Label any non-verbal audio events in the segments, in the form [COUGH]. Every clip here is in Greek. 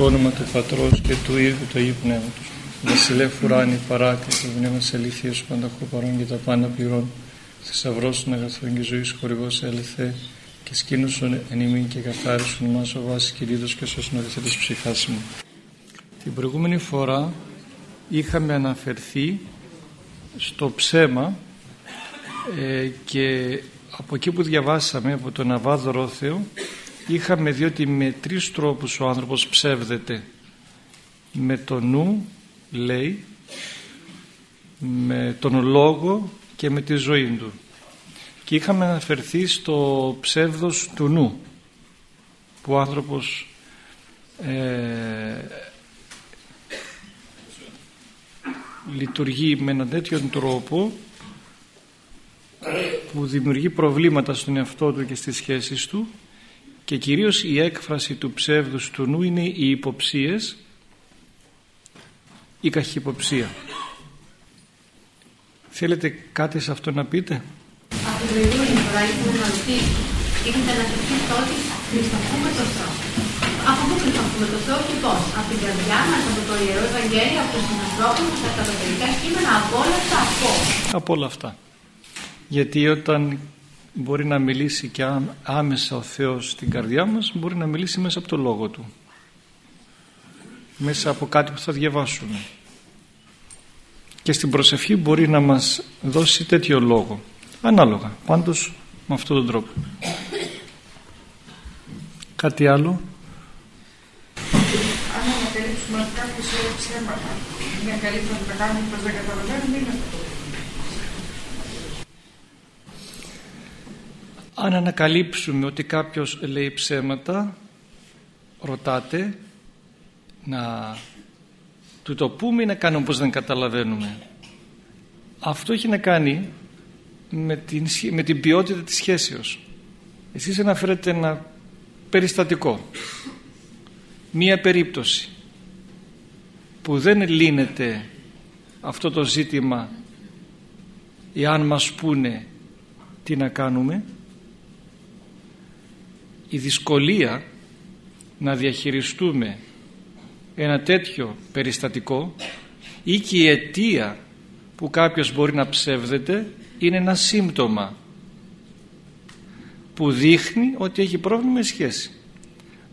το όνομα του Πατρός και του Υιού και του Αγίου Πνεύματος. Βασιλεύ ουράνι παράκλητο πνεύμα αληθείας πανταχού παρών και τα πάντα πληρών. Θησαυρός των αγαθών και ζωής χορηγός ελεθέ και σκήνωσον εν ημίν και καθάρισον μας ο βάσης κυρίδος και σώσον ο της ψυχάς μου. Την προηγούμενη φορά είχαμε αναφερθεί στο ψέμα ε, και από εκεί που διαβάσαμε από τον Αβάδο Ρόθεο είχαμε δει ότι με τρεις τρόπους ο άνθρωπος ψεύδεται. Με το νου λέει με τον λόγο και με τη ζωή του. Και είχαμε αναφερθεί στο ψεύδος του νου που ο άνθρωπος ε, λειτουργεί με έναν τέτοιο τρόπο που δημιουργεί προβλήματα στον εαυτό του και στις σχέσεις του και κυρίως η έκφραση του ψεύδους του νου είναι οι υποψίες η καχυποψία. Θέλετε κάτι σε αυτό να πείτε; Από την προηγούμενη φορά ήθελα να ρωτήσω, είχατε αναφερθεί τότε Χριστοφούμε το Θεό. Από πού Χριστοφούμε το Θεό; Και πώς. Από την καρδιά μας, από το Ιερό Ευαγγέλιο, από τους ανθρώπους, από τα καταπληκτικά κείμενα, από όλα αυτά, πώς. Από όλα αυτά. Γιατί όταν μπορεί να μιλήσει και άμεσα ο Θεός στην καρδιά μας μπορεί να μιλήσει μέσα από το Λόγο Του. Μέσα από κάτι που θα διαβάσουμε. Και στην προσευχή μπορεί να μας δώσει τέτοιο λόγο. Ανάλογα πάντως με αυτόν τον τρόπο. Κάτι άλλο; Αν ανακαλύψουμε ότι κάποιος λέει ψέματα είναι καλύτερο να τα κάνουμε πως δεν καταλαβαίνουμε αν ανακαλύψουμε ότι κάποιος λέει ψέματα ρωτάτε να του το πούμε ή να κάνουμε πως δεν καταλαβαίνουμε. Αυτό έχει να κάνει με την, με την ποιότητα της σχέσεως. Εσείς αναφέρετε ένα περιστατικό. Μία περίπτωση που δεν λύνεται αυτό το ζήτημα εάν μας πούνε τι να κάνουμε η δυσκολία να διαχειριστούμε ένα τέτοιο περιστατικό ή και η αιτία που κάποιος μπορεί να ψεύδεται είναι ένα σύμπτωμα που δείχνει ότι έχει πρόβλημα με σχέση.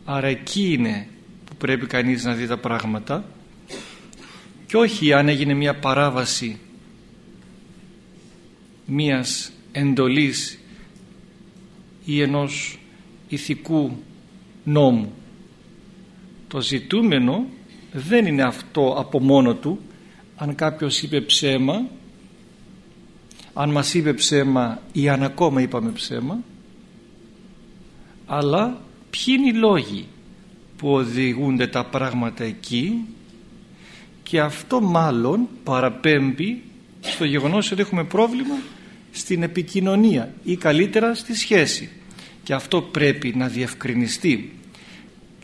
Άρα εκεί είναι που πρέπει κανείς να δει τα πράγματα και όχι αν έγινε μια παράβαση μιας εντολής ή ενός ηθικού νόμου. Το ζητούμενο δεν είναι αυτό από μόνο του αν κάποιος είπε ψέμα αν μας είπε ψέμα ή αν ακόμα είπαμε ψέμα αλλά ποιοι είναι οι λόγοι που οδηγούνται τα πράγματα εκεί; Και αυτό μάλλον παραπέμπει στο γεγονός ότι έχουμε πρόβλημα στην επικοινωνία ή καλύτερα στη σχέση και αυτό πρέπει να διευκρινιστεί.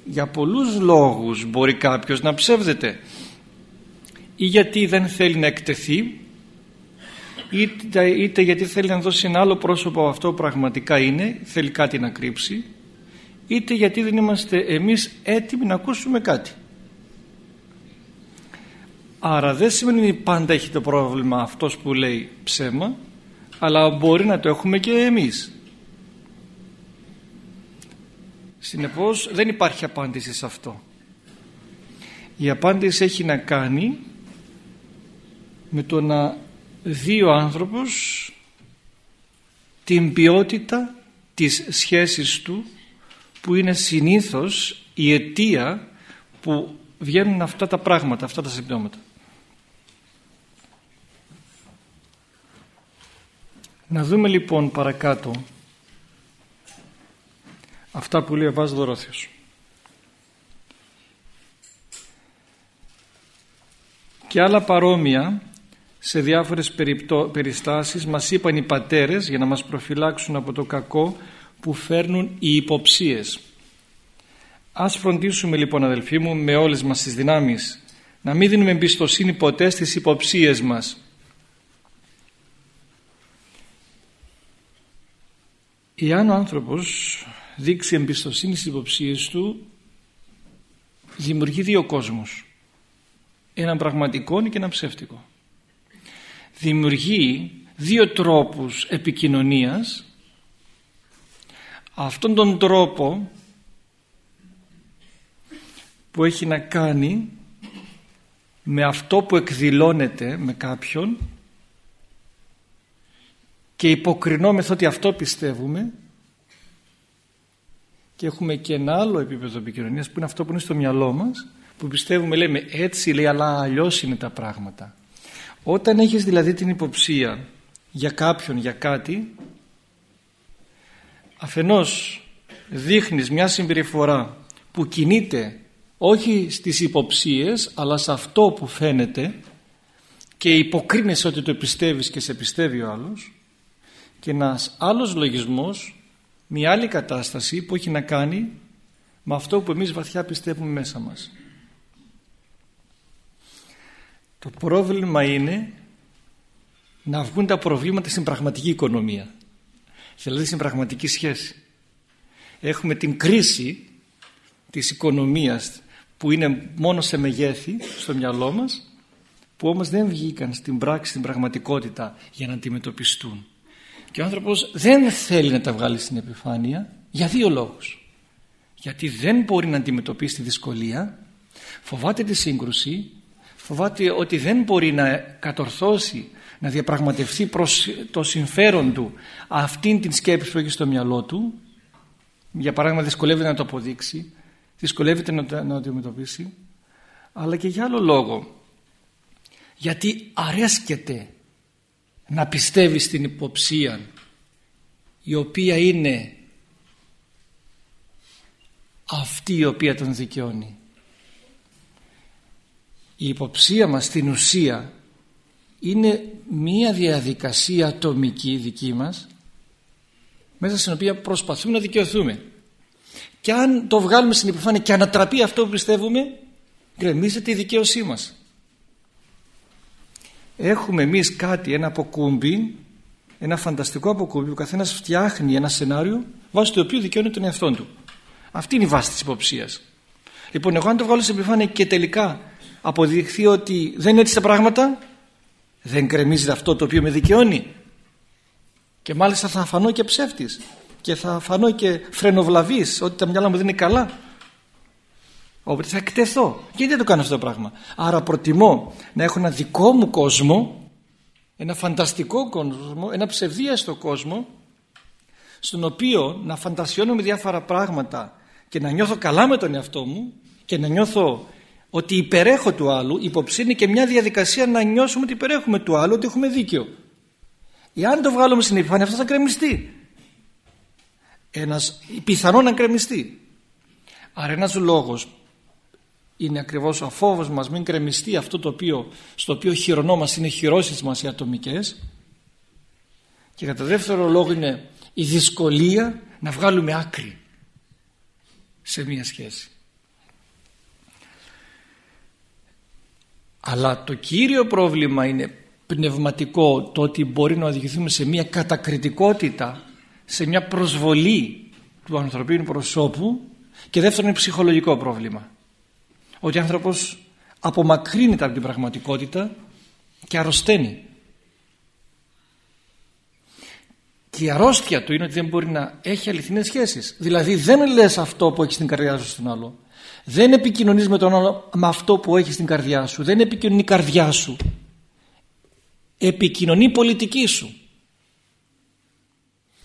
Για πολλούς λόγους μπορεί κάποιος να ψεύδεται. Ή γιατί δεν θέλει να εκτεθεί είτε, είτε γιατί θέλει να δώσει ένα άλλο πρόσωπο αυτό πραγματικά είναι θέλει κάτι να κρύψει είτε γιατί δεν είμαστε εμείς έτοιμοι να ακούσουμε κάτι. Άρα δεν σημαίνει ότι πάντα έχει το πρόβλημα αυτός που λέει ψέμα αλλά μπορεί να το έχουμε και εμείς Συνεπώς δεν υπάρχει απάντηση σε αυτό. Η απάντηση έχει να κάνει με το να δει ο άνθρωπος την ποιότητα της σχέσης του που είναι συνήθως η αιτία που βγαίνουν αυτά τα πράγματα, αυτά τα συμπτώματα. Να δούμε λοιπόν παρακάτω αυτά που λέει ο Βάς Δωρόθιος. Και άλλα παρόμοια σε διάφορες περιπτώ, περιστάσεις μας είπαν οι πατέρες για να μας προφυλάξουν από το κακό που φέρνουν οι υποψίες. Ας φροντίσουμε λοιπόν αδελφοί μου με όλες μας τις δυνάμεις να μην δίνουμε εμπιστοσύνη ποτέ στις υποψίες μας. Εάν ο άνθρωπος δείξει εμπιστοσύνη στις υποψίες του δημιουργεί δύο κόσμους. Έναν πραγματικό και έναν ψεύτικο. Δημιουργεί δύο τρόπους επικοινωνίας. Αυτόν τον τρόπο που έχει να κάνει με αυτό που εκδηλώνεται με κάποιον και υποκρινόμεθα ότι αυτό πιστεύουμε και έχουμε και ένα άλλο επίπεδο επικοινωνίας που είναι αυτό που είναι στο μυαλό μας που πιστεύουμε λέμε έτσι λέει αλλά αλλιώς είναι τα πράγματα όταν έχεις δηλαδή την υποψία για κάποιον για κάτι αφενός δείχνεις μια συμπεριφορά που κινείται όχι στις υποψίες αλλά σε αυτό που φαίνεται και υποκρίνεσαι ότι το πιστεύεις και σε πιστεύει ο άλλος και ένας άλλος λογισμός μια άλλη κατάσταση που έχει να κάνει με αυτό που εμείς βαθιά πιστεύουμε μέσα μας. Το πρόβλημα είναι να βγουν τα προβλήματα στην πραγματική οικονομία. Δηλαδή στην πραγματική σχέση. Έχουμε την κρίση της οικονομίας που είναι μόνο σε μεγέθη στο μυαλό μας που όμως δεν βγήκαν στην πράξη, στην πραγματικότητα για να αντιμετωπιστούν. Και ο άνθρωπος δεν θέλει να τα βγάλει στην επιφάνεια για δύο λόγους. Γιατί δεν μπορεί να αντιμετωπίσει τη δυσκολία, φοβάται τη σύγκρουση, φοβάται ότι δεν μπορεί να κατορθώσει, να διαπραγματευτεί προς το συμφέρον του αυτήν την σκέψη που έχει στο μυαλό του. Για παράδειγμα δυσκολεύεται να το αποδείξει, δυσκολεύεται να το, να αντιμετωπίσει, αλλά και για άλλο λόγο. Γιατί αρέσκεται να πιστεύει στην υποψία η οποία είναι αυτή η οποία τον δικαιώνει. Η υποψία μας στην ουσία είναι μία διαδικασία ατομική δική μας μέσα στην οποία προσπαθούμε να δικαιωθούμε. Και αν το βγάλουμε στην επιφάνεια και ανατραπεί αυτό που πιστεύουμε γκρεμίζεται η δικαίωσή μας έχουμε εμείς κάτι, ένα αποκούμπι, ένα φανταστικό αποκούμπι που ο καθένας φτιάχνει ένα σενάριο βάσει το οποίο δικαιώνει τον εαυτό του. Αυτή είναι η βάση της υποψίας. Λοιπόν, εγώ αν το βγάλω σε επιφάνεια και τελικά αποδειχθεί ότι δεν είναι έτσι τα πράγματα, δεν κρεμίζεται αυτό το οποίο με δικαιώνει. Και μάλιστα θα φανώ και ψεύτης και θα φανώ και φρενοβλαβής ότι τα μυαλά μου δεν είναι καλά. Οπότε θα εκτεθώ. Γιατί δεν το κάνω αυτό το πράγμα. Άρα προτιμώ να έχω ένα δικό μου κόσμο, ένα φανταστικό κόσμο, ένα ψευδίαστο κόσμο, στον οποίο να φαντασιώνω με διάφορα πράγματα και να νιώθω καλά με τον εαυτό μου και να νιώθω ότι υπερέχω του άλλου, υποψήνει και μια διαδικασία να νιώσουμε ότι υπερέχουμε του άλλου, ότι έχουμε δίκιο. Εάν το βγάλουμε στην επιφάνεια αυτό θα κρεμιστεί. Ένας πιθανό να κρεμιστεί. Άρα ένας λόγος είναι ακριβώς ο φόβος μας μην κρεμιστεί αυτό το οποίο, στο οποίο χειρονόμαστε είναι χειρώσεις μας οι ατομικές. Και κατά δεύτερο λόγο είναι η δυσκολία να βγάλουμε άκρη σε μία σχέση. Αλλά το κύριο πρόβλημα είναι πνευματικό το ότι μπορεί να οδηγηθούμε σε μία κατακριτικότητα σε μια προσβολή του ανθρωπίνου προσώπου. Και δεύτερον είναι ψυχολογικό πρόβλημα ότι ο άνθρωπος απομακρύνεται από την πραγματικότητα και αρρωσταίνει. Και η αρρώστια του είναι ότι δεν μπορεί να έχει αληθινές σχέσεις. Δηλαδή δεν λες αυτό που έχεις στην καρδιά σου στον άλλο. Δεν επικοινωνείς με τον άλλο με αυτό που έχεις στην καρδιά σου. Δεν επικοινωνεί η καρδιά σου. Επικοινωνεί η πολιτική σου.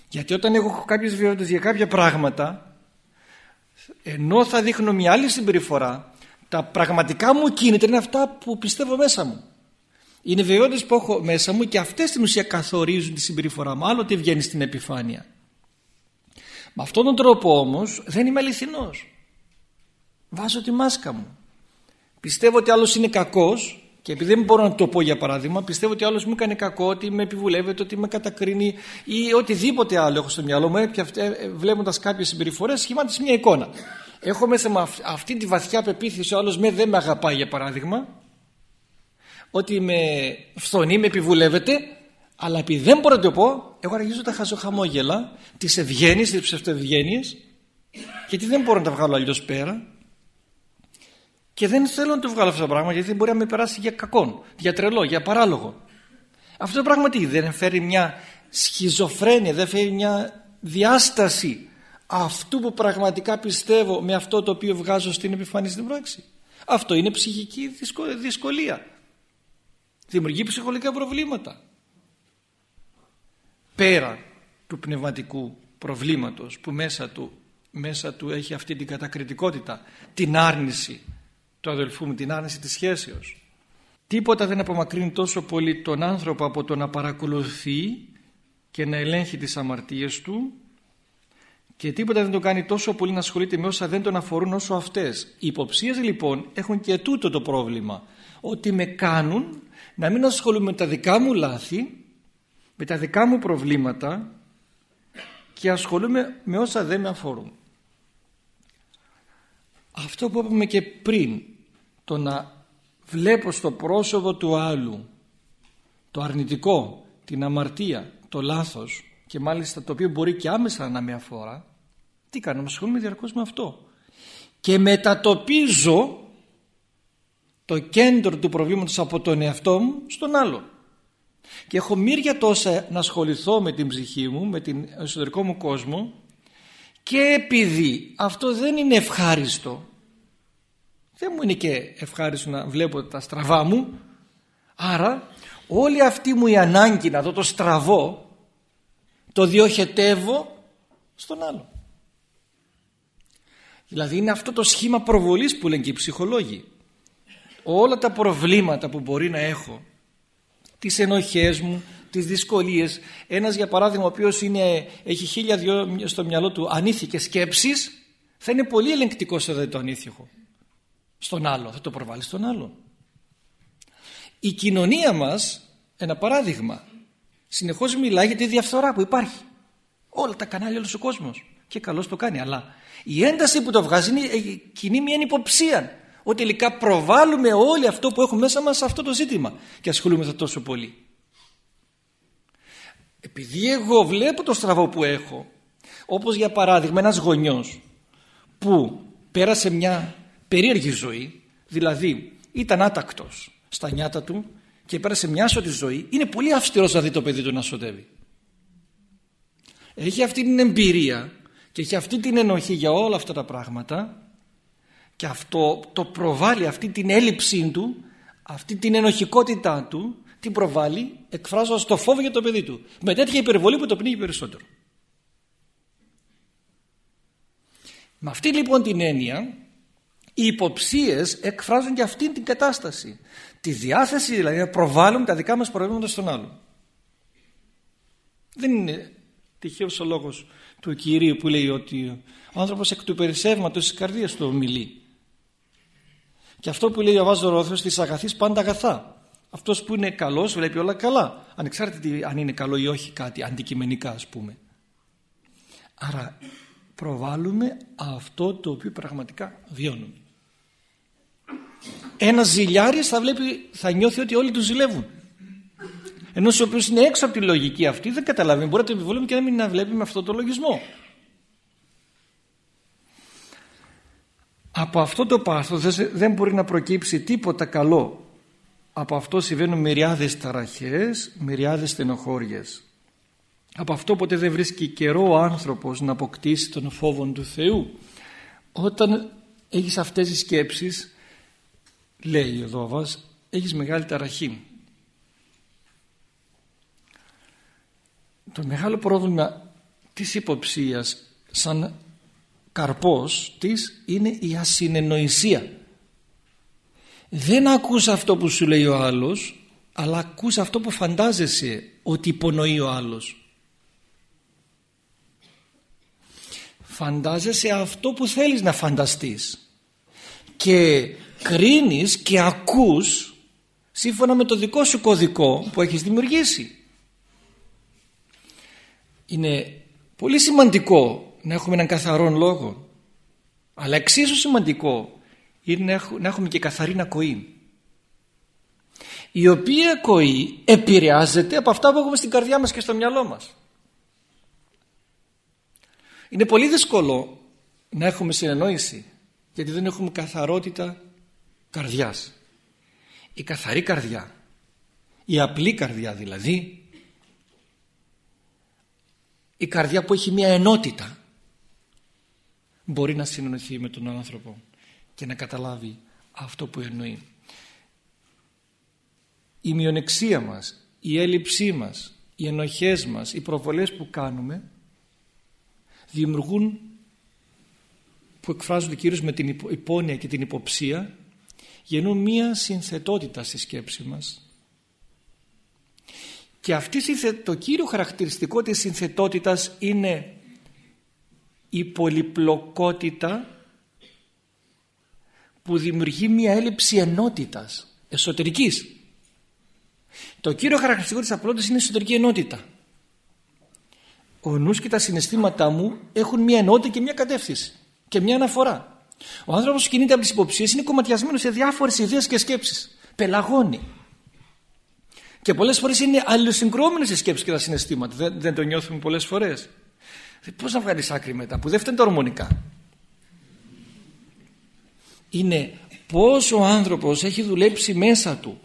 Γιατί όταν έχω κάποιες βιότητες για κάποια πράγματα ενώ θα δείχνω μια άλλη συμπεριφορά τα πραγματικά μου κίνητρα είναι αυτά που πιστεύω μέσα μου. Είναι βεβαιότητες που έχω μέσα μου και αυτές στην ουσία καθορίζουν τη συμπεριφορά μου. Άλλο τι βγαίνει στην επιφάνεια. Με αυτόν τον τρόπο όμως δεν είμαι αληθινός. Βάζω τη μάσκα μου. Πιστεύω ότι άλλος είναι κακός και επειδή δεν μπορώ να το πω για παράδειγμα, πιστεύω ότι άλλος μου έκανε κακό, ότι με επιβουλεύεται, ότι με κατακρίνει ή οτιδήποτε άλλο έχω στο μυαλό μου. Ε, βλέποντας κάποιες συμπεριφορές σχημάτισε μια εικόνα έχω μέσα μου αυτή τη βαθιά πεποίθηση ο άλλος με δεν με αγαπάει για παράδειγμα ότι με φθονεί, με επιβουλεύεται αλλά επειδή δεν μπορώ να το πω εγώ αρχίζω τα χαμόγελα τις ευγένειες, τις ψευτοευγένειες γιατί δεν μπορώ να τα βγάλω αλλιώς πέρα Και δεν θέλω να το βγάλω αυτό το πράγμα γιατί μπορεί να με περάσει για κακόν, για τρελό, για παράλογο. Αυτό το πράγμα τι, δεν φέρει μια σχιζοφρένεια, δεν φέρει μια διάσταση αυτού που πραγματικά πιστεύω με αυτό το οποίο βγάζω στην επιφάνεια στην πράξη. Αυτό είναι ψυχική δυσκολία. Δημιουργεί ψυχολογικά προβλήματα. Πέρα του πνευματικού προβλήματος που μέσα του, μέσα του έχει αυτή την κατακριτικότητα, την άρνηση του αδελφού μου, την άρνηση της σχέσεως. Τίποτα δεν απομακρύνει τόσο πολύ τον άνθρωπο από το να παρακολουθεί και να ελέγχει τις αμαρτίες του και τίποτα δεν το κάνει τόσο πολύ να ασχολείται με όσα δεν τον αφορούν όσο αυτές. Οι υποψίες λοιπόν έχουν και τούτο το πρόβλημα ότι με κάνουν να μην ασχολούμαι με τα δικά μου λάθη με τα δικά μου προβλήματα και ασχολούμαι με όσα δεν με αφορούν. Αυτό που είπαμε και πριν το να βλέπω στο πρόσωπο του άλλου το αρνητικό, την αμαρτία, το λάθος και μάλιστα το οποίο μπορεί και άμεσα να με αφορά τι κάνω, ασχολούμαι διαρκώς με αυτό. Και μετατοπίζω το κέντρο του προβλήματος από τον εαυτό μου στον άλλο και έχω μύρια τόσα να ασχοληθώ με την ψυχή μου με την εσωτερικό μου κόσμο και επειδή αυτό δεν είναι ευχάριστο δεν μου είναι και ευχάριστο να βλέπω τα στραβά μου άρα όλη αυτή μου η ανάγκη να δω το στραβό το διοχετεύω στον άλλο δηλαδή είναι αυτό το σχήμα προβολής που λένε και οι ψυχολόγοι. Όλα τα προβλήματα που μπορεί να έχω τις ενοχές μου, τις δυσκολίες. Ένας για παράδειγμα ο οποίος είναι, έχει χίλια δυο στο μυαλό του ανήθικες σκέψεις θα είναι πολύ ελεγκτικός εδώ το ανήθικο στον άλλο, θα το προβάλλει στον άλλο. Η κοινωνία μας, ένα παράδειγμα, συνεχώς μιλάει για τη διαφθορά που υπάρχει. Όλα τα κανάλια, όλος ο κόσμος. Και καλώς το κάνει, αλλά η ένταση που το βγάζει είναι κοινή μια υποψία ότι τελικά προβάλλουμε όλοι αυτό που έχουμε μέσα μας σε αυτό το ζήτημα και ασχολούμαστε τόσο πολύ. Επειδή εγώ βλέπω το στραβό που έχω, όπως για παράδειγμα ένας γονιός που πέρασε μια περίεργη ζωή, δηλαδή ήταν άτακτος στα νιάτα του και πέρασε μια άσωτη ζωή, είναι πολύ αυστηρός να δει το παιδί του να σωτεύει. Έχει αυτή την εμπειρία και έχει αυτή την ενοχή για όλα αυτά τα πράγματα και αυτό το προβάλλει αυτή την έλλειψή του, αυτή την ενοχικότητά του, την προβάλλει εκφράζοντας το φόβο για το παιδί του. Με τέτοια υπερβολή που το πνίγει περισσότερο. Με αυτή λοιπόν την έννοια οι υποψίες εκφράζουν και αυτή την κατάσταση. Τη διάθεση δηλαδή να προβάλλουμε τα δικά μας προβλήματα στον άλλο. Δεν είναι τυχαίος ο λόγος του Κυρίου που λέει ότι ο άνθρωπος εκ του περισσεύματος της καρδίας του ομιλεί. Και αυτό που λέει ο Βάζο Ρόθρος της αγαθής πάντα αγαθά. Αυτός που είναι καλός βλέπει όλα καλά. Ανεξάρτητα αν είναι καλό ή όχι κάτι αντικειμενικά ας πούμε. Άρα προβάλλουμε αυτό το οποίο πραγματικά βιώνουμε. Ένας ζηλιάρης θα, βλέπει, θα νιώθει ότι όλοι του ζηλεύουν. Ενώ ο οποίο είναι έξω από τη λογική αυτή δεν καταλαβαίνει. Μπορεί να το επιβολούμε και να μην να βλέπει με αυτό το λογισμό. Από αυτό το πάθος δεν μπορεί να προκύψει τίποτα καλό. Από αυτό συμβαίνουν μυριάδες ταραχές, μυριάδες στενοχώριες. Από αυτό ποτέ δεν βρίσκει καιρό ο άνθρωπος να αποκτήσει τον φόβο του Θεού. Όταν έχεις αυτές τις σκέψεις λέει ο Δόβας έχεις μεγάλη ταραχή το μεγάλο πρόβλημα της υποψίας σαν καρπός της είναι η ασυνεννοησία. Δεν ακούς αυτό που σου λέει ο άλλος αλλά ακούς αυτό που φαντάζεσαι ότι υπονοεί ο άλλος. Φαντάζεσαι αυτό που θέλεις να φανταστείς. Και κρίνεις και ακούς σύμφωνα με το δικό σου κωδικό που έχεις δημιουργήσει. Είναι πολύ σημαντικό να έχουμε έναν καθαρό λόγο αλλά εξίσου σημαντικό είναι να έχουμε και καθαρή ακοή η οποία ακοή επηρεάζεται από αυτά που έχουμε στην καρδιά μας και στο μυαλό μας. Είναι πολύ δύσκολο να έχουμε συνεννόηση γιατί δεν έχουμε καθαρότητα καρδιάς. Η καθαρή καρδιά, η απλή καρδιά δηλαδή, η καρδιά που έχει μια ενότητα μπορεί να συνεννοηθεί με τον άνθρωπο και να καταλάβει αυτό που εννοεί. Η μειονεξία μας, η έλλειψή μας, οι ενοχές μας, οι προβολές που κάνουμε δημιουργούν που εκφράζονται κυρίως με την υπόνοια και την υποψία γεννούν μία συνθετότητα στη σκέψη μας και αυτή το κύριο χαρακτηριστικό της συνθετότητας είναι η πολυπλοκότητα που δημιουργεί μια έλλειψη ενότητας εσωτερικής. Το κύριο χαρακτηριστικό της απλότητας είναι η εσωτερική ενότητα. Ο νους και τα συναισθήματά μου έχουν μια ενότητα και μια κατεύθυνση και μια αναφορά. Ο άνθρωπος που κινείται από τις υποψίες είναι κομματιασμένος σε διάφορες ιδέες και σκέψεις. Πελαγώνει. Και πολλές φορές είναι αλληλοσυγκρόμενες οι σκέψεις και τα συναισθήματα. Δεν, δεν το νιώθουμε πολλές φορές. Πώς να βγάλεις άκρη μετά που δεν φταίνουν τα ορμονικά. Είναι πώς ο άνθρωπος έχει δουλέψει μέσα του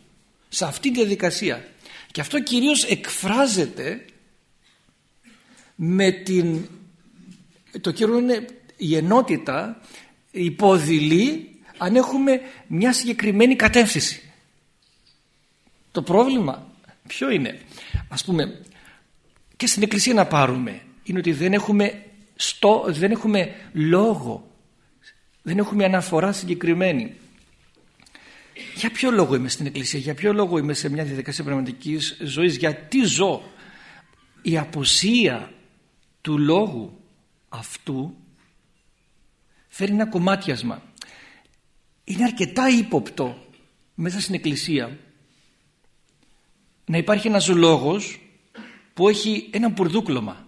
σε αυτή τη διαδικασία. Και αυτό κυρίως εκφράζεται με την... Το κύριο είναι η ενότητα υποδηλεί αν έχουμε μια συγκεκριμένη κατεύθυνση. Το πρόβλημα ποιο είναι; Ας πούμε και στην εκκλησία να πάρουμε είναι ότι δεν έχουμε, στο, δεν έχουμε λόγο δεν έχουμε αναφορά συγκεκριμένη για ποιο λόγο είμαι στην εκκλησία; Για ποιο λόγο είμαι σε μια διαδικασία πνευματικής ζωής; Γιατί ζω; Η αποσία του λόγου αυτού φέρει ένα κομμάτιασμα είναι αρκετά ύποπτο μέσα στην εκκλησία να υπάρχει ένας λόγος που έχει ένα μπουρδούκλωμα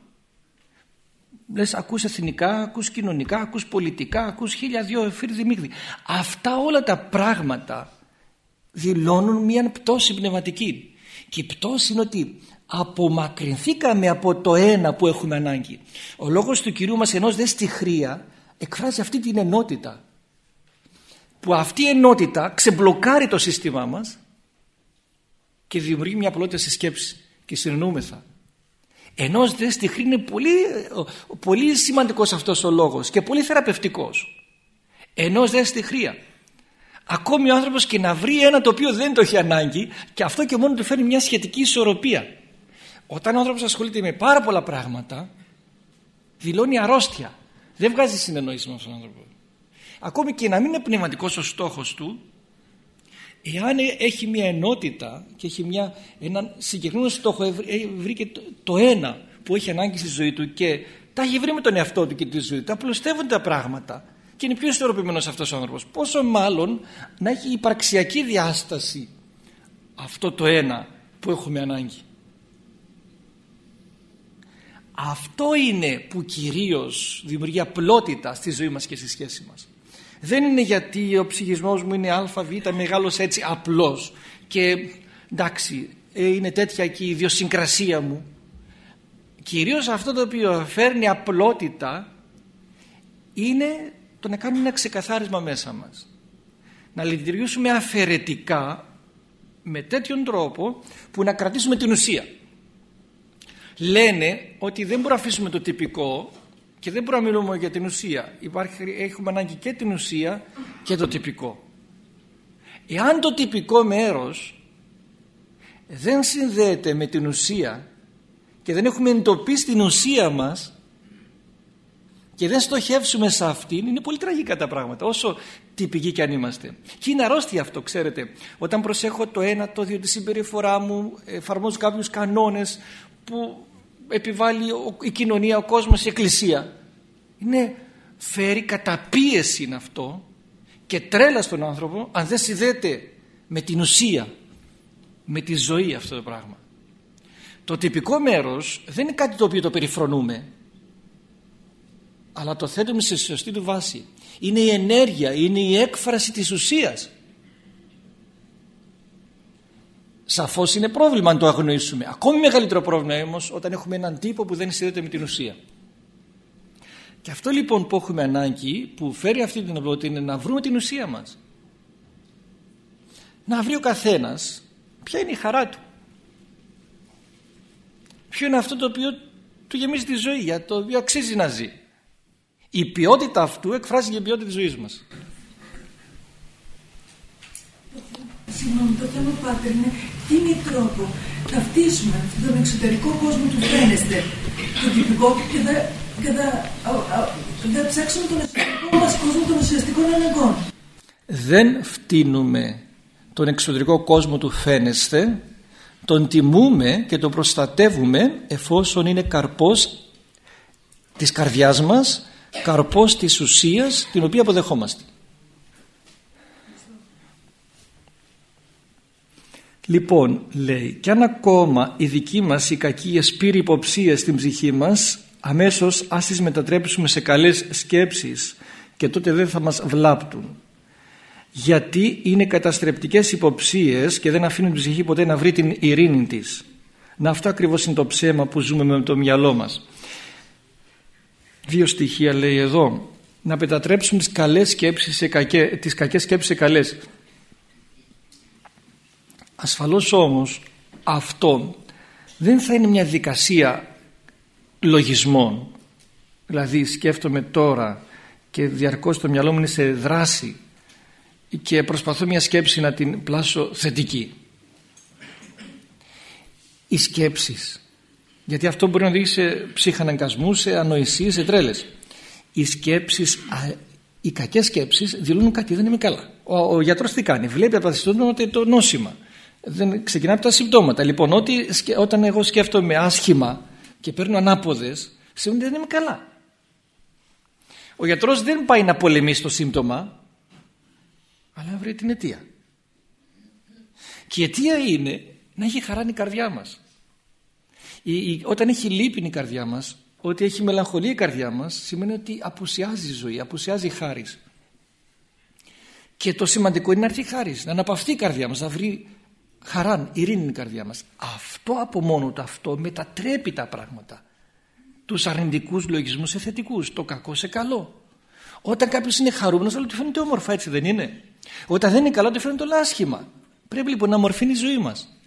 λες ακούς εθνικά, ακούς κοινωνικά, ακούς πολιτικά, ακούς χίλια δυο εφήρδη Αυτά όλα τα πράγματα δηλώνουν μια πτώση πνευματική. Και η πτώση είναι ότι απομακρυνθήκαμε από το ένα που έχουμε ανάγκη. Ο λόγος του Κυρίου μας ενός δε στη χρία εκφράζει αυτή την ενότητα. Που αυτή η ενότητα ξεμπλοκάρει το σύστημά μας και δημιουργεί μια απλότητα στη σκέψη και συνεννοούμεθα. Ενώ δε στη χρή είναι πολύ, πολύ σημαντικός αυτός ο λόγος και πολύ θεραπευτικός. Ενώ δε στη χρία. Ακόμη ο άνθρωπος και να βρει ένα το οποίο δεν το έχει ανάγκη και αυτό και μόνο του φέρνει μια σχετική ισορροπία. Όταν ο άνθρωπος ασχολείται με πάρα πολλά πράγματα δηλώνει αρρώστια. Δεν βγάζει συνεννόηση με αυτόν τον άνθρωπο. Ακόμη και να μην είναι πνευματικός ο στόχος του εάν έχει μια ενότητα και έχει μια, έναν συγκεκριμένο στόχο ε, βρει και το, ένα που έχει ανάγκη στη ζωή του και τα έχει βρει με τον εαυτό του και τη ζωή του απλουστεύονται τα πράγματα και είναι πιο ισορροπημένος αυτός ο άνθρωπος πόσο μάλλον να έχει υπαρξιακή διάσταση αυτό το ένα που έχουμε ανάγκη αυτό είναι που κυρίως δημιουργεί απλότητα στη ζωή μας και στη σχέση μας. Δεν είναι γιατί ο ψυχισμός μου είναι αβ μεγάλος έτσι απλός και εντάξει ε, είναι τέτοια και η ιδιοσυγκρασία μου. Κυρίως αυτό το οποίο φέρνει απλότητα είναι το να κάνουμε ένα ξεκαθάρισμα μέσα μας. Να λειτουργήσουμε αφαιρετικά με τέτοιον τρόπο που να κρατήσουμε την ουσία λένε ότι δεν μπορούμε να αφήσουμε το τυπικό και δεν μπορούμε να μιλούμε για την ουσία. Υπάρχει, έχουμε ανάγκη και την ουσία και το τυπικό. Εάν το τυπικό μέρος δεν συνδέεται με την ουσία και δεν έχουμε εντοπίσει την ουσία μας και δεν στοχεύσουμε σε αυτήν είναι πολύ τραγικά τα πράγματα όσο τυπικοί κι αν είμαστε και είναι αρρώστια αυτό ξέρετε όταν προσέχω το ένα το δύο τη συμπεριφορά μου εφαρμόζω κάποιους κανόνες που επιβάλλει η κοινωνία, ο κόσμος, η εκκλησία. Είναι, φέρει καταπίεση είναι αυτό και τρέλα στον άνθρωπο αν δεν συνδέεται με την ουσία, με τη ζωή αυτό το πράγμα. Το τυπικό μέρος δεν είναι κάτι το οποίο το περιφρονούμε αλλά το θέτουμε σε σωστή του βάση. Είναι η ενέργεια, είναι η έκφραση της ουσίας. Σαφώς είναι πρόβλημα αν το αγνοήσουμε. Ακόμη μεγαλύτερο πρόβλημα όμως όταν έχουμε έναν τύπο που δεν συνδέεται με την ουσία. Και αυτό λοιπόν που έχουμε ανάγκη που φέρει αυτή την απλότητα είναι να βρούμε την ουσία μας. να βρει ο καθένας ποια είναι η χαρά του. Ποιο είναι αυτό το οποίο του γεμίζει τη ζωή, για το οποίο αξίζει να ζει. Η ποιότητα αυτού εκφράζει και η ποιότητα της ζωής μας. Συγγνώμη, το θέμα Πάτερ είναι τι είναι τρόπο ταυτίσουμε τον εξωτερικό κόσμο του φαίνεστε, τον τυπικό και θα, και θα, θα ψάξουμε τον εσωτερικό μας κόσμο των ουσιαστικών αναγκών. Δεν φτύνουμε τον εξωτερικό κόσμο του φαίνεστε, τον τιμούμε και τον προστατεύουμε εφόσον είναι καρπός της καρδιάς μας, καρπός της ουσίας την οποία αποδεχόμαστε. Λοιπόν, λέει, και αν ακόμα η δική μας η κακή πήρε υποψία στην ψυχή μας, αμέσως ας τις μετατρέψουμε σε καλές σκέψεις και τότε δεν θα μας βλάπτουν. Γιατί είναι καταστρεπτικές υποψίες και δεν αφήνουν την ψυχή ποτέ να βρει την ειρήνη της. Να αυτό ακριβώς είναι το ψέμα που ζούμε με το μυαλό μας. Δύο στοιχεία λέει εδώ. Να μετατρέψουμε τις, καλές σκέψεις σε κακές, τις κακές σκέψεις σε καλές. Ασφαλώς όμως αυτό δεν θα είναι μια δικασία λογισμών. Δηλαδή σκέφτομαι τώρα και διαρκώς το μυαλό μου είναι σε δράση και προσπαθώ μια σκέψη να την πλάσω θετική. Οι σκέψεις, γιατί αυτό μπορεί να οδηγήσει σε ψυχαναγκασμούς, σε ανοησίες, σε τρέλες. Οι σκέψεις, οι κακές σκέψεις δηλώνουν κάτι δεν είναι καλά. Ο, ο γιατρός τι κάνει, βλέπει από τα το νόσημα δεν ξεκινάει από τα συμπτώματα. Λοιπόν, ότι, όταν εγώ σκέφτομαι άσχημα και παίρνω ανάποδες, σημαίνει ότι δεν είμαι καλά. Ο γιατρός δεν πάει να πολεμήσει το σύμπτωμα, αλλά να βρει την αιτία. Και η αιτία είναι να έχει χαρά η καρδιά μας. Η, η, όταν έχει λύπη η καρδιά μας, ότι έχει μελαγχολία η καρδιά μας, σημαίνει ότι απουσιάζει η ζωή, απουσιάζει η χάρις. Και το σημαντικό είναι να έρθει η χάρις, να αναπαυθεί η καρδιά μας, να βρει χαράν, ειρήνη είναι η καρδιά μας. Αυτό από μόνο το αυτό μετατρέπει τα πράγματα. Τους αρνητικούς λογισμούς σε θετικούς, το κακό σε καλό. Όταν κάποιος είναι χαρούμενος όλο του φαίνεται όμορφα έτσι δεν είναι. Όταν δεν είναι καλό του φαίνεται όλο άσχημα. Πρέπει λοιπόν να μορφύνει η ζωή μας.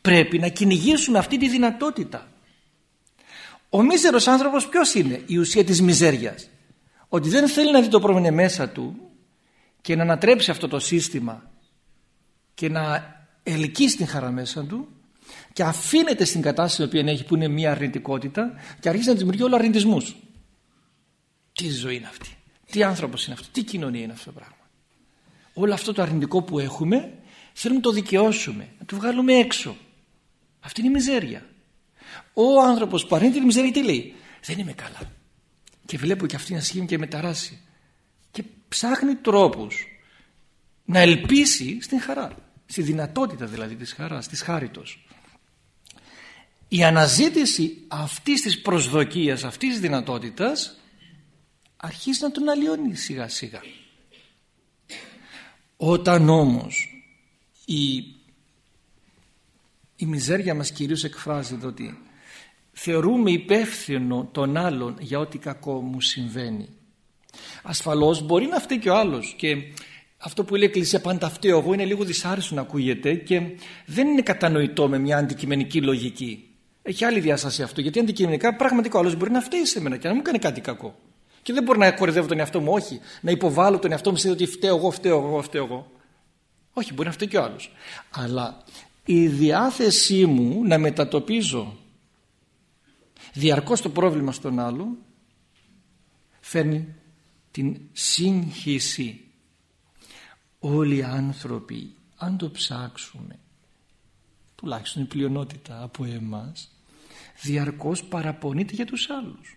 Πρέπει να κυνηγήσουμε αυτή τη δυνατότητα. Ο μίζερος άνθρωπος ποιος είναι; Η ουσία της μιζέριας. Ότι δεν θέλει να δει το πρόβλημα μέσα του και να ανατρέψει αυτό το σύστημα και να ελκύει στην χαρά μέσα του και αφήνεται στην κατάσταση που έχει που είναι μια αρνητικότητα και αρχίζει να δημιουργεί όλο αρνητισμούς. Τι ζωή είναι αυτή, τι άνθρωπος είναι αυτό, τι κοινωνία είναι αυτό το πράγμα; Όλο αυτό το αρνητικό που έχουμε θέλουμε να το δικαιώσουμε, να το βγάλουμε έξω. Αυτή είναι η μιζέρια. Ο άνθρωπος που αρνείται τη μιζέρια τι λέει, δεν είμαι καλά. Και βλέπω και αυτή να σχήμη και μεταράσει. Και ψάχνει τρόπους να ελπίσει στην χαρά στη δυνατότητα δηλαδή της χαράς, της χάριτος. Η αναζήτηση αυτής της προσδοκίας, αυτής της δυνατότητας αρχίζει να τον αλλοιώνει σιγά σιγά. Όταν όμως η, η μιζέρια μας κυρίως εκφράζεται ότι θεωρούμε υπεύθυνο τον άλλον για ό,τι κακό μου συμβαίνει. Ασφαλώς μπορεί να φταίει και ο άλλος και αυτό που λέει η Εκκλησία πάντα φταίω εγώ είναι λίγο δυσάρεστο να ακούγεται και δεν είναι κατανοητό με μια αντικειμενική λογική. Έχει άλλη διάσταση αυτό γιατί αντικειμενικά πραγματικά ο μπορεί να φταίει σε μένα και να μου κάνει κάτι κακό. Και δεν μπορεί να κορυδεύω τον εαυτό μου, όχι. Να υποβάλω τον εαυτό μου σε ότι φταίω εγώ, φταίω εγώ, φταίω εγώ. Όχι, μπορεί να φταίει και ο άλλος. Αλλά η διάθεσή μου να μετατοπίζω διαρκώς το πρόβλημα στον άλλο φέρνει την σύγχυση όλοι οι άνθρωποι αν το ψάξουμε τουλάχιστον η πλειονότητα από εμάς διαρκώς παραπονείται για τους άλλους.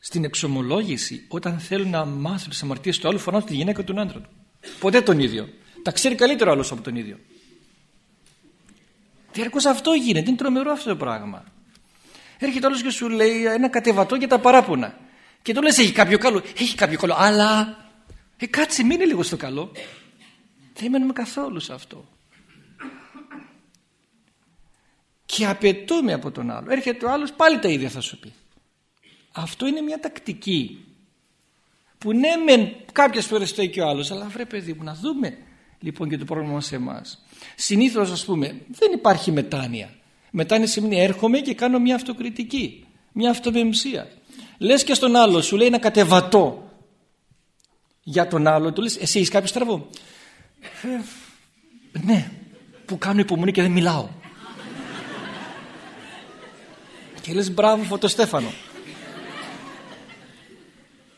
Στην εξομολόγηση όταν θέλουν να μάθουν τις αμαρτίες του άλλου φωνάζουν τη γυναίκα του άντρα του. Ποτέ τον ίδιο. Τα ξέρει καλύτερο άλλος από τον ίδιο. Διαρκώς αυτό γίνεται. Είναι τρομερό αυτό το πράγμα. Έρχεται άλλος και σου λέει ένα κατεβατό για τα παράπονα. Και το λες έχει κάποιο καλό έχει κάποιο καλό αλλά ε, κάτσε, μείνε λίγο στο καλό. Δεν μένουμε καθόλου σε αυτό. Και απαιτούμε από τον άλλο. Έρχεται ο άλλος πάλι τα ίδια θα σου πει. Αυτό είναι μια τακτική που ναι μεν κάποιες φορές φταίει και ο άλλος αλλά βρε παιδί μου να δούμε λοιπόν και το πρόβλημα σε εμάς. Συνήθως ας πούμε δεν υπάρχει μετάνοια. Μετάνοια σημαίνει έρχομαι και κάνω μια αυτοκριτική, μια αυτομεμψία. Λες και στον άλλο σου λέει ένα κατεβατό για τον άλλο, του λες εσύ είσαι κάποιος στραβό; Ε, ναι, που κάνω υπομονή και δεν μιλάω. και λες μπράβο φωτοστέφανο.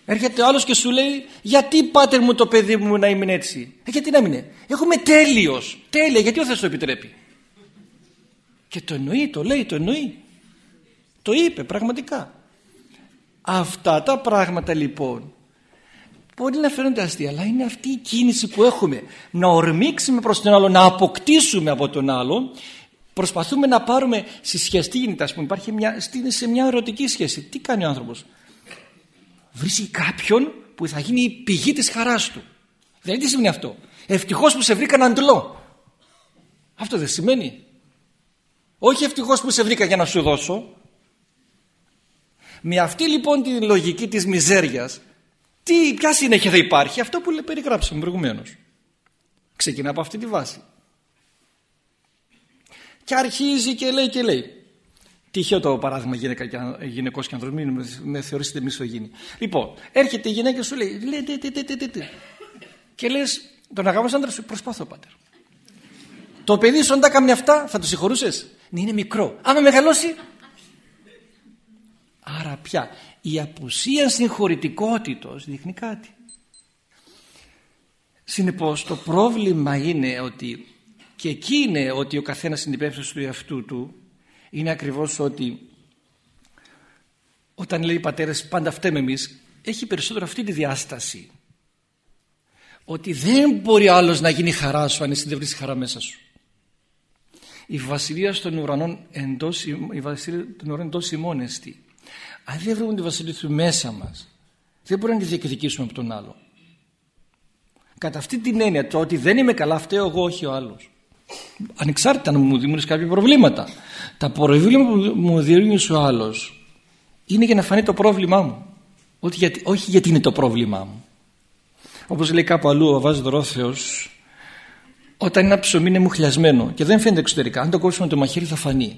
Έρχεται ο άλλος και σου λέει γιατί πάτερ μου το παιδί μου να είμαι έτσι; Ε, γιατί να μην Εγώ είμαι τέλειος. Τέλεια. Γιατί ο Θεός το επιτρέπει; Και το εννοεί, το λέει, το εννοεί. Το είπε πραγματικά. Αυτά τα πράγματα λοιπόν μπορεί να φαίνονται αστεία αλλά είναι αυτή η κίνηση που έχουμε να ορμήξουμε προς τον άλλο, να αποκτήσουμε από τον άλλο προσπαθούμε να πάρουμε στη σχέση τι γίνεται ας πούμε υπάρχει μια, σε μια ερωτική σχέση τι κάνει ο άνθρωπος; Βρίσκει κάποιον που θα γίνει η πηγή της χαράς του. Δεν τι σημαίνει αυτό. Ευτυχώς που σε βρήκα αντλώ. Αυτό δεν σημαίνει. Όχι ευτυχώς που σε βρήκα για να σου δώσω. Με αυτή λοιπόν τη λογική της μιζέριας τι, ποια συνέχεια θα υπάρχει; Αυτό που περιγράψαμε προηγουμένως. Ξεκινά από αυτή τη βάση. Και αρχίζει και λέει και λέει. Τυχαίο το παράδειγμα γυναίκα και, γυναικός και ανθρωπίνη, με, με θεωρήσετε μισογίνη. Λοιπόν, έρχεται η γυναίκα και σου λέει, λέει τε, τε, τε, τε, και λες, τον αγαπάς άντρας σου, προσπάθω πάτερ. Το παιδί σου αν τα κάνει αυτά θα το συγχωρούσες; Ναι, είναι μικρό. Άμα μεγαλώσει. Άρα πια η απουσία συγχωρητικότητος δείχνει κάτι. Συνεπώς το πρόβλημα είναι ότι και εκεί είναι ότι ο καθένας είναι υπεύθυνος του εαυτού του. Είναι ακριβώς ότι όταν λέει οι πατέρες πάντα φταίμε εμείς έχει περισσότερο αυτή τη διάσταση. Ότι δεν μπορεί άλλος να γίνει χαρά σου αν εσύ δεν βρεις χαρά μέσα σου. Η βασιλεία των ουρανών εντός, η βασιλεία των ουρανών εντός ημώνεστη αν δεν βρούμε τη βασιλεία του μέσα μας. Δεν μπορούμε να τη διεκδικήσουμε από τον άλλο. Κατά αυτή την έννοια το ότι δεν είμαι καλά φταίω εγώ όχι ο άλλος. Ανεξάρτητα να μου δημιουργήσει κάποια προβλήματα. Τα προβλήματα που μου δημιουργήσει ο άλλος είναι για να φανεί το πρόβλημά μου. Όχι γιατί, όχι γιατί είναι το πρόβλημά μου. Όπως λέει κάπου αλλού ο Βάζος Δωρόθεος όταν ένα ψωμί είναι μουχλιασμένο και δεν φαίνεται εξωτερικά αν το κόψουμε το μαχαίρι θα φανεί.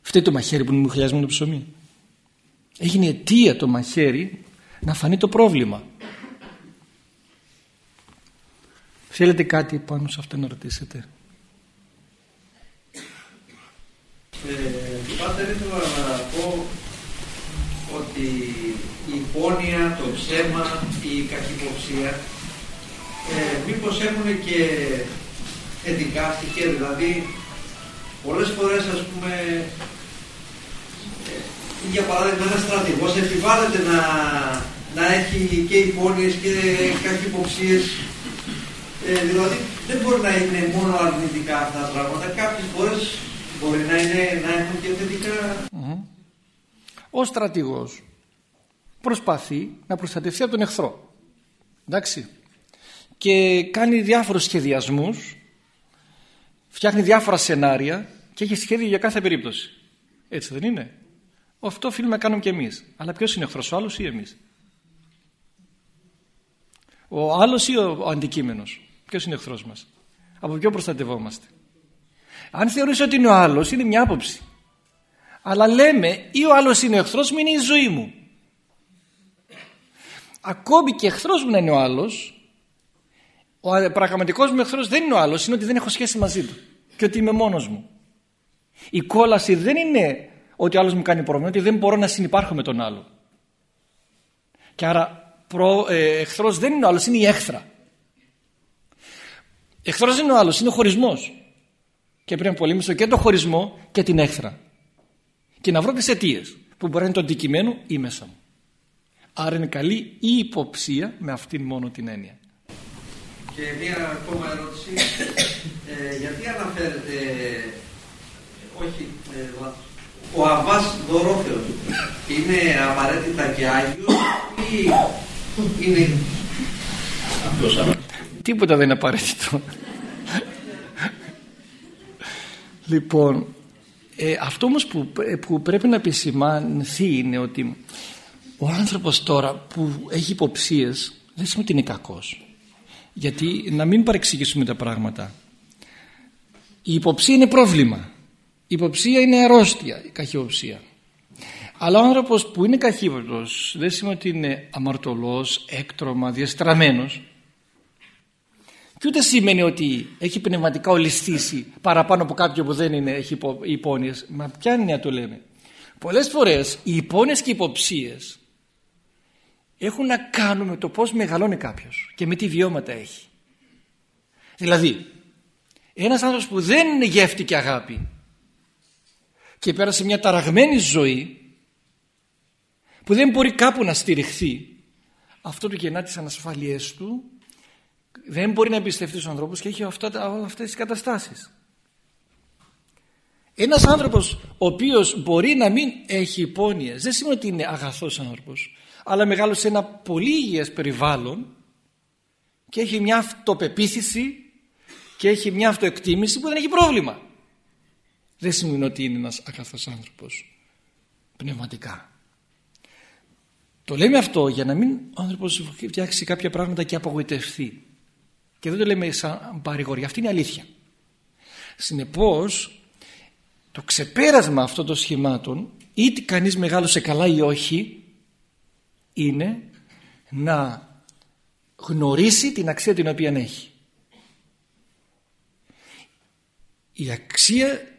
Φταίει το μαχαίρι που είναι μουχλιασμένο το ψωμί έγινε αιτία το μαχαίρι να φανεί το πρόβλημα Θέλετε κάτι πάνω σε αυτό να ρωτήσετε; Ε, Πάτερ, ήθελα να πω ότι η πόνοια, το ψέμα, η καχυποψία ε, μήπως έχουν και ειδικά στοιχεία, δηλαδή πολλές φορές ας πούμε ε, για παράδειγμα ένας στρατηγός επιβάλλεται να, να έχει και υπόνοιες και καχυποψίες ε, δηλαδή δεν μπορεί να είναι μόνο αρνητικά αυτά τα πράγματα. Κάποιες φορές Μπορεί να, είναι, να έχουν και θετικά. Ο στρατηγός προσπαθεί να προστατευτεί από τον εχθρό. Εντάξει. Και κάνει διάφορους σχεδιασμούς, φτιάχνει διάφορα σενάρια και έχει σχέδιο για κάθε περίπτωση. Έτσι δεν είναι; Αυτό οφείλουμε να κάνουμε και εμείς. Αλλά ποιος είναι ο εχθρός, ο άλλος ή εμείς; Ο άλλος ή ο, ο αντικείμενος; Ποιος είναι ο εχθρός μας; Από ποιο προστατευόμαστε; Αν θεωρείς ότι είναι ο άλλος είναι μια άποψη. Αλλά λέμε ή ο άλλος είναι εχθρός μου είναι η ζωή μου. Ακόμη και εχθρός μου να είναι ο άλλος ο πραγματικός μου εχθρός δεν είναι ο άλλος είναι ότι δεν έχω σχέση μαζί του και ότι είμαι μόνος μου. Η κόλαση δεν είναι ότι ο άλλος μου κάνει πρόβλημα ότι δεν μπορώ να συνεπάρχω με τον άλλο. Και άρα προ, ε, εχθρός δεν είναι ο άλλος είναι η έχθρα. Εχθρός δεν είναι ο άλλος είναι ο χωρισμός και πρέπει να πολεμήσω και το χωρισμό και την έχθρα. Και να βρω τις αιτίες που μπορεί να είναι το αντικειμένο ή μέσα μου. Άρα είναι καλή η υποψία με αυτήν μόνο την έννοια. Και μία ακόμα ερώτηση. Ε, γιατί αναφέρεται, όχι, ε, ο Αβάς Δωρόφεος είναι απαραίτητα και Άγιος ή είναι... Τίποτα δεν είναι απαραίτητο. Λοιπόν, ε, αυτό όμως που, ε, που πρέπει να επισημανθεί είναι ότι ο άνθρωπος τώρα που έχει υποψίες δεν σημαίνει ότι είναι κακός. γιατί να μην παρεξηγήσουμε τα πράγματα η υποψία είναι πρόβλημα η υποψία είναι αρρώστια η καχυποψία αλλά ο άνθρωπος που είναι καχύποπτος δεν σημαίνει ότι είναι αμαρτωλός, έκτρωμα, διαστραμμένος και ούτε σημαίνει ότι έχει πνευματικά ολιστήσει παραπάνω από κάποιον που δεν είναι, έχει υπόνοιες. Μα ποια είναι να το λέμε; Πολλές φορές οι υπόνοιες και οι υποψίες έχουν να κάνουν με το πώς μεγαλώνει κάποιος και με τι βιώματα έχει. Δηλαδή, ένας άνθρωπος που δεν γεύτηκε αγάπη και πέρασε μια ταραγμένη ζωή που δεν μπορεί κάπου να στηριχθεί αυτό του γεννά τις ανασφάλειές του δεν μπορεί να εμπιστευτεί στους ανθρώπους και έχει αυτά, αυτές τις καταστάσεις. Ένας άνθρωπος ο οποίος μπορεί να μην έχει υπόνοιες δεν σημαίνει ότι είναι αγαθός άνθρωπος αλλά μεγάλωσε σε ένα πολύ υγιές περιβάλλον και έχει μια αυτοπεποίθηση και έχει μια αυτοεκτίμηση που δεν έχει πρόβλημα. Δεν σημαίνει ότι είναι ένας αγαθός άνθρωπος πνευματικά. Το λέμε αυτό για να μην ο άνθρωπος φτιάξει κάποια πράγματα και απογοητευτεί. Και δεν το λέμε σαν παρηγορία. Αυτή είναι αλήθεια. Συνεπώς το ξεπέρασμα αυτών των σχημάτων είτε κανείς μεγάλωσε καλά ή όχι είναι να γνωρίσει την αξία την οποία έχει. Η αξία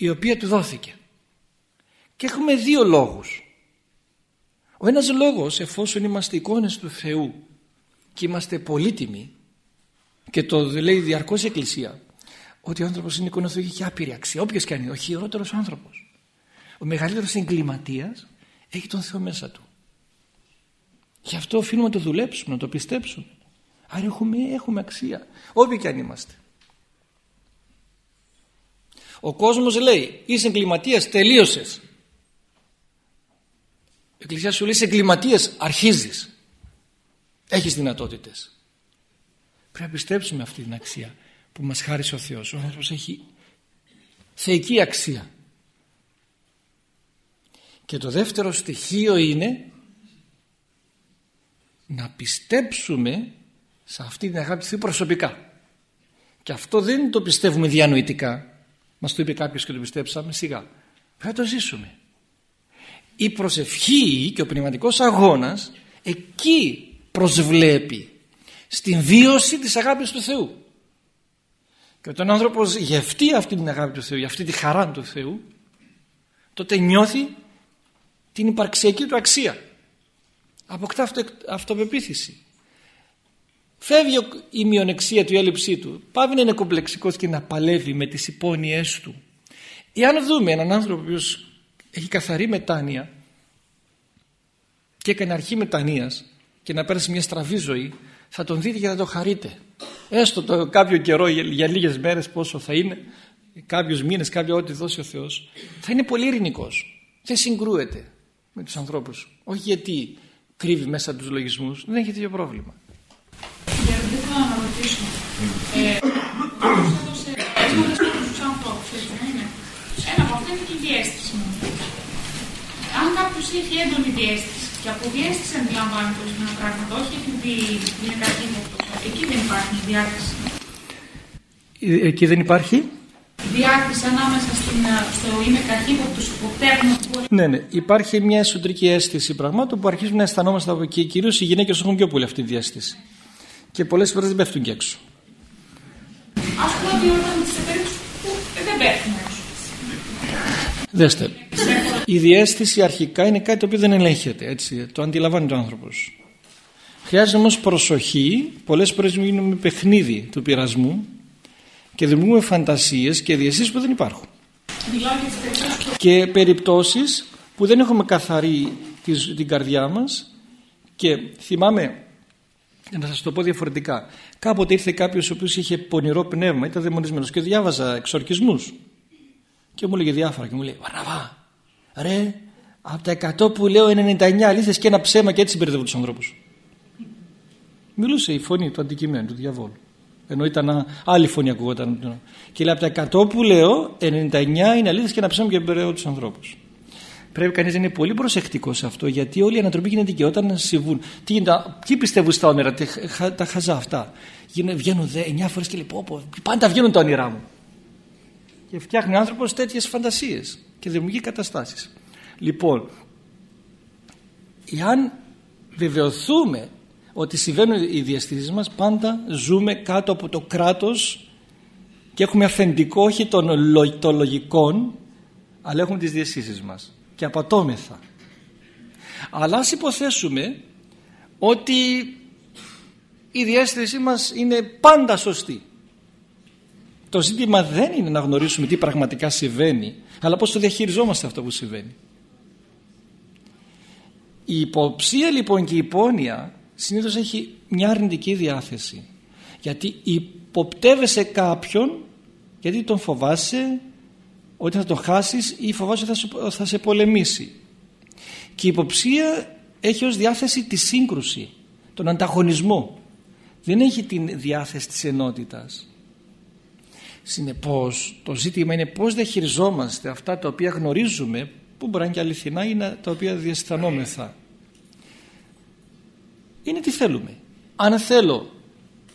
η οποία του δόθηκε. Και έχουμε δύο λόγους. Ο ένας λόγος εφόσον είμαστε εικόνες του Θεού και είμαστε πολύτιμοι και το λέει διαρκώς η Εκκλησία ότι ο άνθρωπος είναι εικόνα του Θεού και άπειρη αξία όποιος και αν είναι ο χειρότερος άνθρωπος ο μεγαλύτερος εγκληματίας έχει τον Θεό μέσα του γι' αυτό οφείλουμε να το δουλέψουμε να το πιστέψουμε άρα έχουμε, έχουμε αξία όποιοι και αν είμαστε ο κόσμος λέει είσαι εγκληματίας τελείωσες η Εκκλησία σου λέει είσαι εγκληματίας αρχίζεις έχεις δυνατότητες. Πρέπει να πιστέψουμε αυτή την αξία που μας χάρισε ο Θεός. Ο άνθρωπος έχει θεϊκή αξία. Και το δεύτερο στοιχείο είναι να πιστέψουμε σε αυτή την αγάπη του Θεού προσωπικά. Και αυτό δεν το πιστεύουμε διανοητικά μας το είπε κάποιος και το πιστέψαμε σιγά. Πρέπει να το ζήσουμε. Η προσευχή και ο πνευματικός αγώνας εκεί προσβλέπει στην βίωση της αγάπης του Θεού. Και όταν ο άνθρωπος γευτεί αυτή την αγάπη του Θεού για αυτή τη χαρά του Θεού τότε νιώθει την υπαρξιακή του αξία. Αποκτά αυτο, αυτοπεποίθηση φεύγει η μειονεξία του η έλλειψή του. Πάβει να είναι κομπλεξικός και να παλεύει με τις υπόνοιές του. Εάν δούμε έναν άνθρωπο που έχει καθαρή μετάνοια και έκανε αρχή μετανοίας και να πέρασε μια στραβή ζωή θα τον δείτε και θα το χαρείτε. Έστω το κάποιο καιρό για, για λίγες μέρες πόσο θα είναι κάποιους μήνες κάποιο ό,τι δώσει ο Θεός θα είναι πολύ ειρηνικός. Δεν συγκρούεται με τους ανθρώπους. Όχι γιατί κρύβει μέσα τους λογισμούς. Δεν έχει τέτοιο πρόβλημα δεν θέλω να ρωτήσω ε, στους ανθρώπους έτσι δεν είναι ένα από αυτά είναι και η διέστηση αν κάποιος έχει έντονη διέστηση και από διέστηση αντιλαμβάνεται ορισμένα πράγματα, όχι επειδή είναι κάτι Εκεί δεν υπάρχει διάκριση. Ε, εκεί δεν υπάρχει; Διάκριση ανάμεσα στην, στο είμαι καχύποπτος υποπτέρνω. Ναι, ναι. Υπάρχει μια εσωτερική αίσθηση πραγμάτων που αρχίζουν να αισθανόμαστε από εκεί. Κυρίως οι γυναίκες έχουν πιο πολύ αυτή τη διάστηση. Και πολλές φορές δεν πέφτουν και έξω. Α πούμε ότι όταν τις περίπτωση που δεν πέφτουν έξω. Δέστε, η διέστηση αρχικά είναι κάτι το οποίο δεν ελέγχεται, έτσι, το αντιλαμβάνει ο άνθρωπος. Χρειάζεται όμως προσοχή, πολλές φορές γίνουμε παιχνίδι του πειρασμού και δημιουργούμε φαντασίες και διαστήσεις που δεν υπάρχουν. Και περιπτώσεις που δεν έχουμε καθαρή την καρδιά μας και θυμάμαι για να σας το πω διαφορετικά κάποτε ήρθε κάποιος ο οποίος είχε πονηρό πνεύμα ήταν δαιμονισμένος και διάβαζα εξορκισμούς και μου έλεγε διάφορα και μου λέει Βαρναβά, ρε, από τα 100 που λέω 99 αλήθειες και ένα ψέμα και έτσι μπερδεύω τους ανθρώπους. Μιλούσε η φωνή του αντικειμένου, του διαβόλου. Ενώ ήταν άλλη φωνή ακουγόταν. Και λέει από τα 100 που λέω 99 είναι αλήθειες και ένα ψέμα και μπερδεύω τους ανθρώπους. Πρέπει κανείς να είναι πολύ προσεκτικός σε αυτό γιατί όλη η ανατροπή γίνεται και όταν συμβούν. Τι γίνεται, ποιοι πιστεύουν στα όνειρα, τα χαζά αυτά; Βγαίνουν δε, 9 φορές και λέει πω, πω, πάντα βγαίνουν τα όνειρά μου. Και φτιάχνει ο άνθρωπος τέτοιες φαντασίες και δημιουργεί καταστάσεις. Λοιπόν, εάν βεβαιωθούμε ότι συμβαίνουν οι διαστήσεις μας πάντα ζούμε κάτω από το κράτος και έχουμε αφεντικό όχι των, των λογικών αλλά έχουμε τις διαστήσεις μας και απατώμεθα. Αλλά ας υποθέσουμε ότι η διέστησή μας είναι πάντα σωστή. Το ζήτημα δεν είναι να γνωρίσουμε τι πραγματικά συμβαίνει αλλά πως το διαχειριζόμαστε αυτό που συμβαίνει. Η υποψία λοιπόν και η υπόνοια συνήθως έχει μια αρνητική διάθεση. Γιατί υποπτεύεσαι κάποιον γιατί τον φοβάσαι ότι θα τον χάσεις ή φοβάσαι ότι θα, θα σε πολεμήσει. Και η υποψία έχει ως διάθεση τη σύγκρουση τον ανταγωνισμό. Δεν έχει την διάθεση της ενότητας. Συνεπώς το ζήτημα είναι πώς διαχειριζόμαστε αυτά τα οποία γνωρίζουμε που μπορεί να είναι και αληθινά ή τα οποία διαισθανόμεθα. Είναι τι θέλουμε. Αν θέλω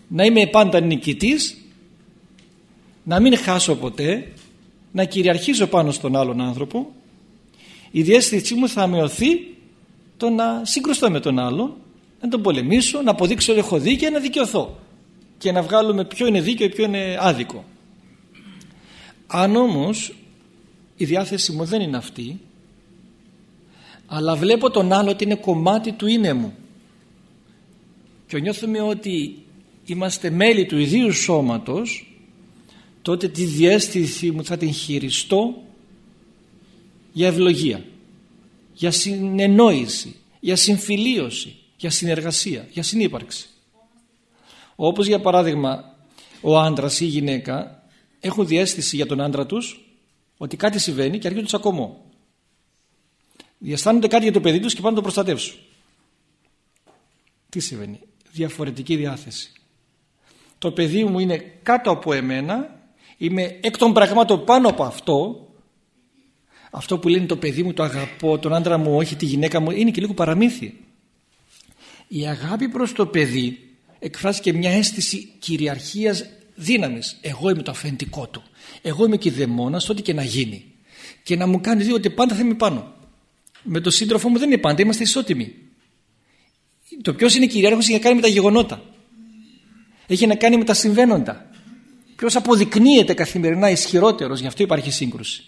να είμαι πάντα νικητής, να μην χάσω ποτέ, να κυριαρχήσω πάνω στον άλλον άνθρωπο, η διέστησή μου θα μειωθεί το να συγκρουστώ με τον άλλον, να τον πολεμήσω, να αποδείξω ότι έχω δίκιο να δικαιωθώ και να βγάλουμε ποιο είναι δίκαιο και ποιο είναι άδικο. Αν όμως η διάθεση μου δεν είναι αυτή, αλλά βλέπω τον άλλο ότι είναι κομμάτι του είναι μου και νιώθουμε ότι είμαστε μέλη του ιδίου σώματος τότε τη διέστηση μου θα την χειριστώ για ευλογία για συνεννόηση για συμφιλίωση για συνεργασία, για συνύπαρξη. Όπως για παράδειγμα ο άντρας ή η γυναίκα έχουν διέστηση για τον άντρα τους ότι κάτι συμβαίνει και αρχίζουν τσακωμό διαστάνονται κάτι για το παιδί τους και πάνε να το προστατεύσουν. Τι συμβαίνει; Διαφορετική διάθεση. Το παιδί μου είναι κάτω από εμένα, είμαι εκ των πραγμάτων πάνω από αυτό. Αυτό που λένε το παιδί μου το αγαπώ, τον άντρα μου όχι, τη γυναίκα μου, είναι και λίγο παραμύθι. Η αγάπη προς το παιδί εκφράζει και μια αίσθηση κυριαρχίας δύναμης. Εγώ είμαι το αφεντικό του. Εγώ είμαι και δαιμόνας, ό,τι και να γίνει. Και να μου κάνει δει ότι πάντα θα είμαι πάνω. Με τον σύντροφό μου δεν είναι πάντα, είμαστε ισότιμοι. Το ποιος είναι κυριάρχος έχει να κάνει με τα γεγονότα. Έχει να κάνει με τα συμβαίνοντα. Ποιος αποδεικνύεται καθημερινά ισχυρότερος, γι' αυτό υπάρχει σύγκρουση.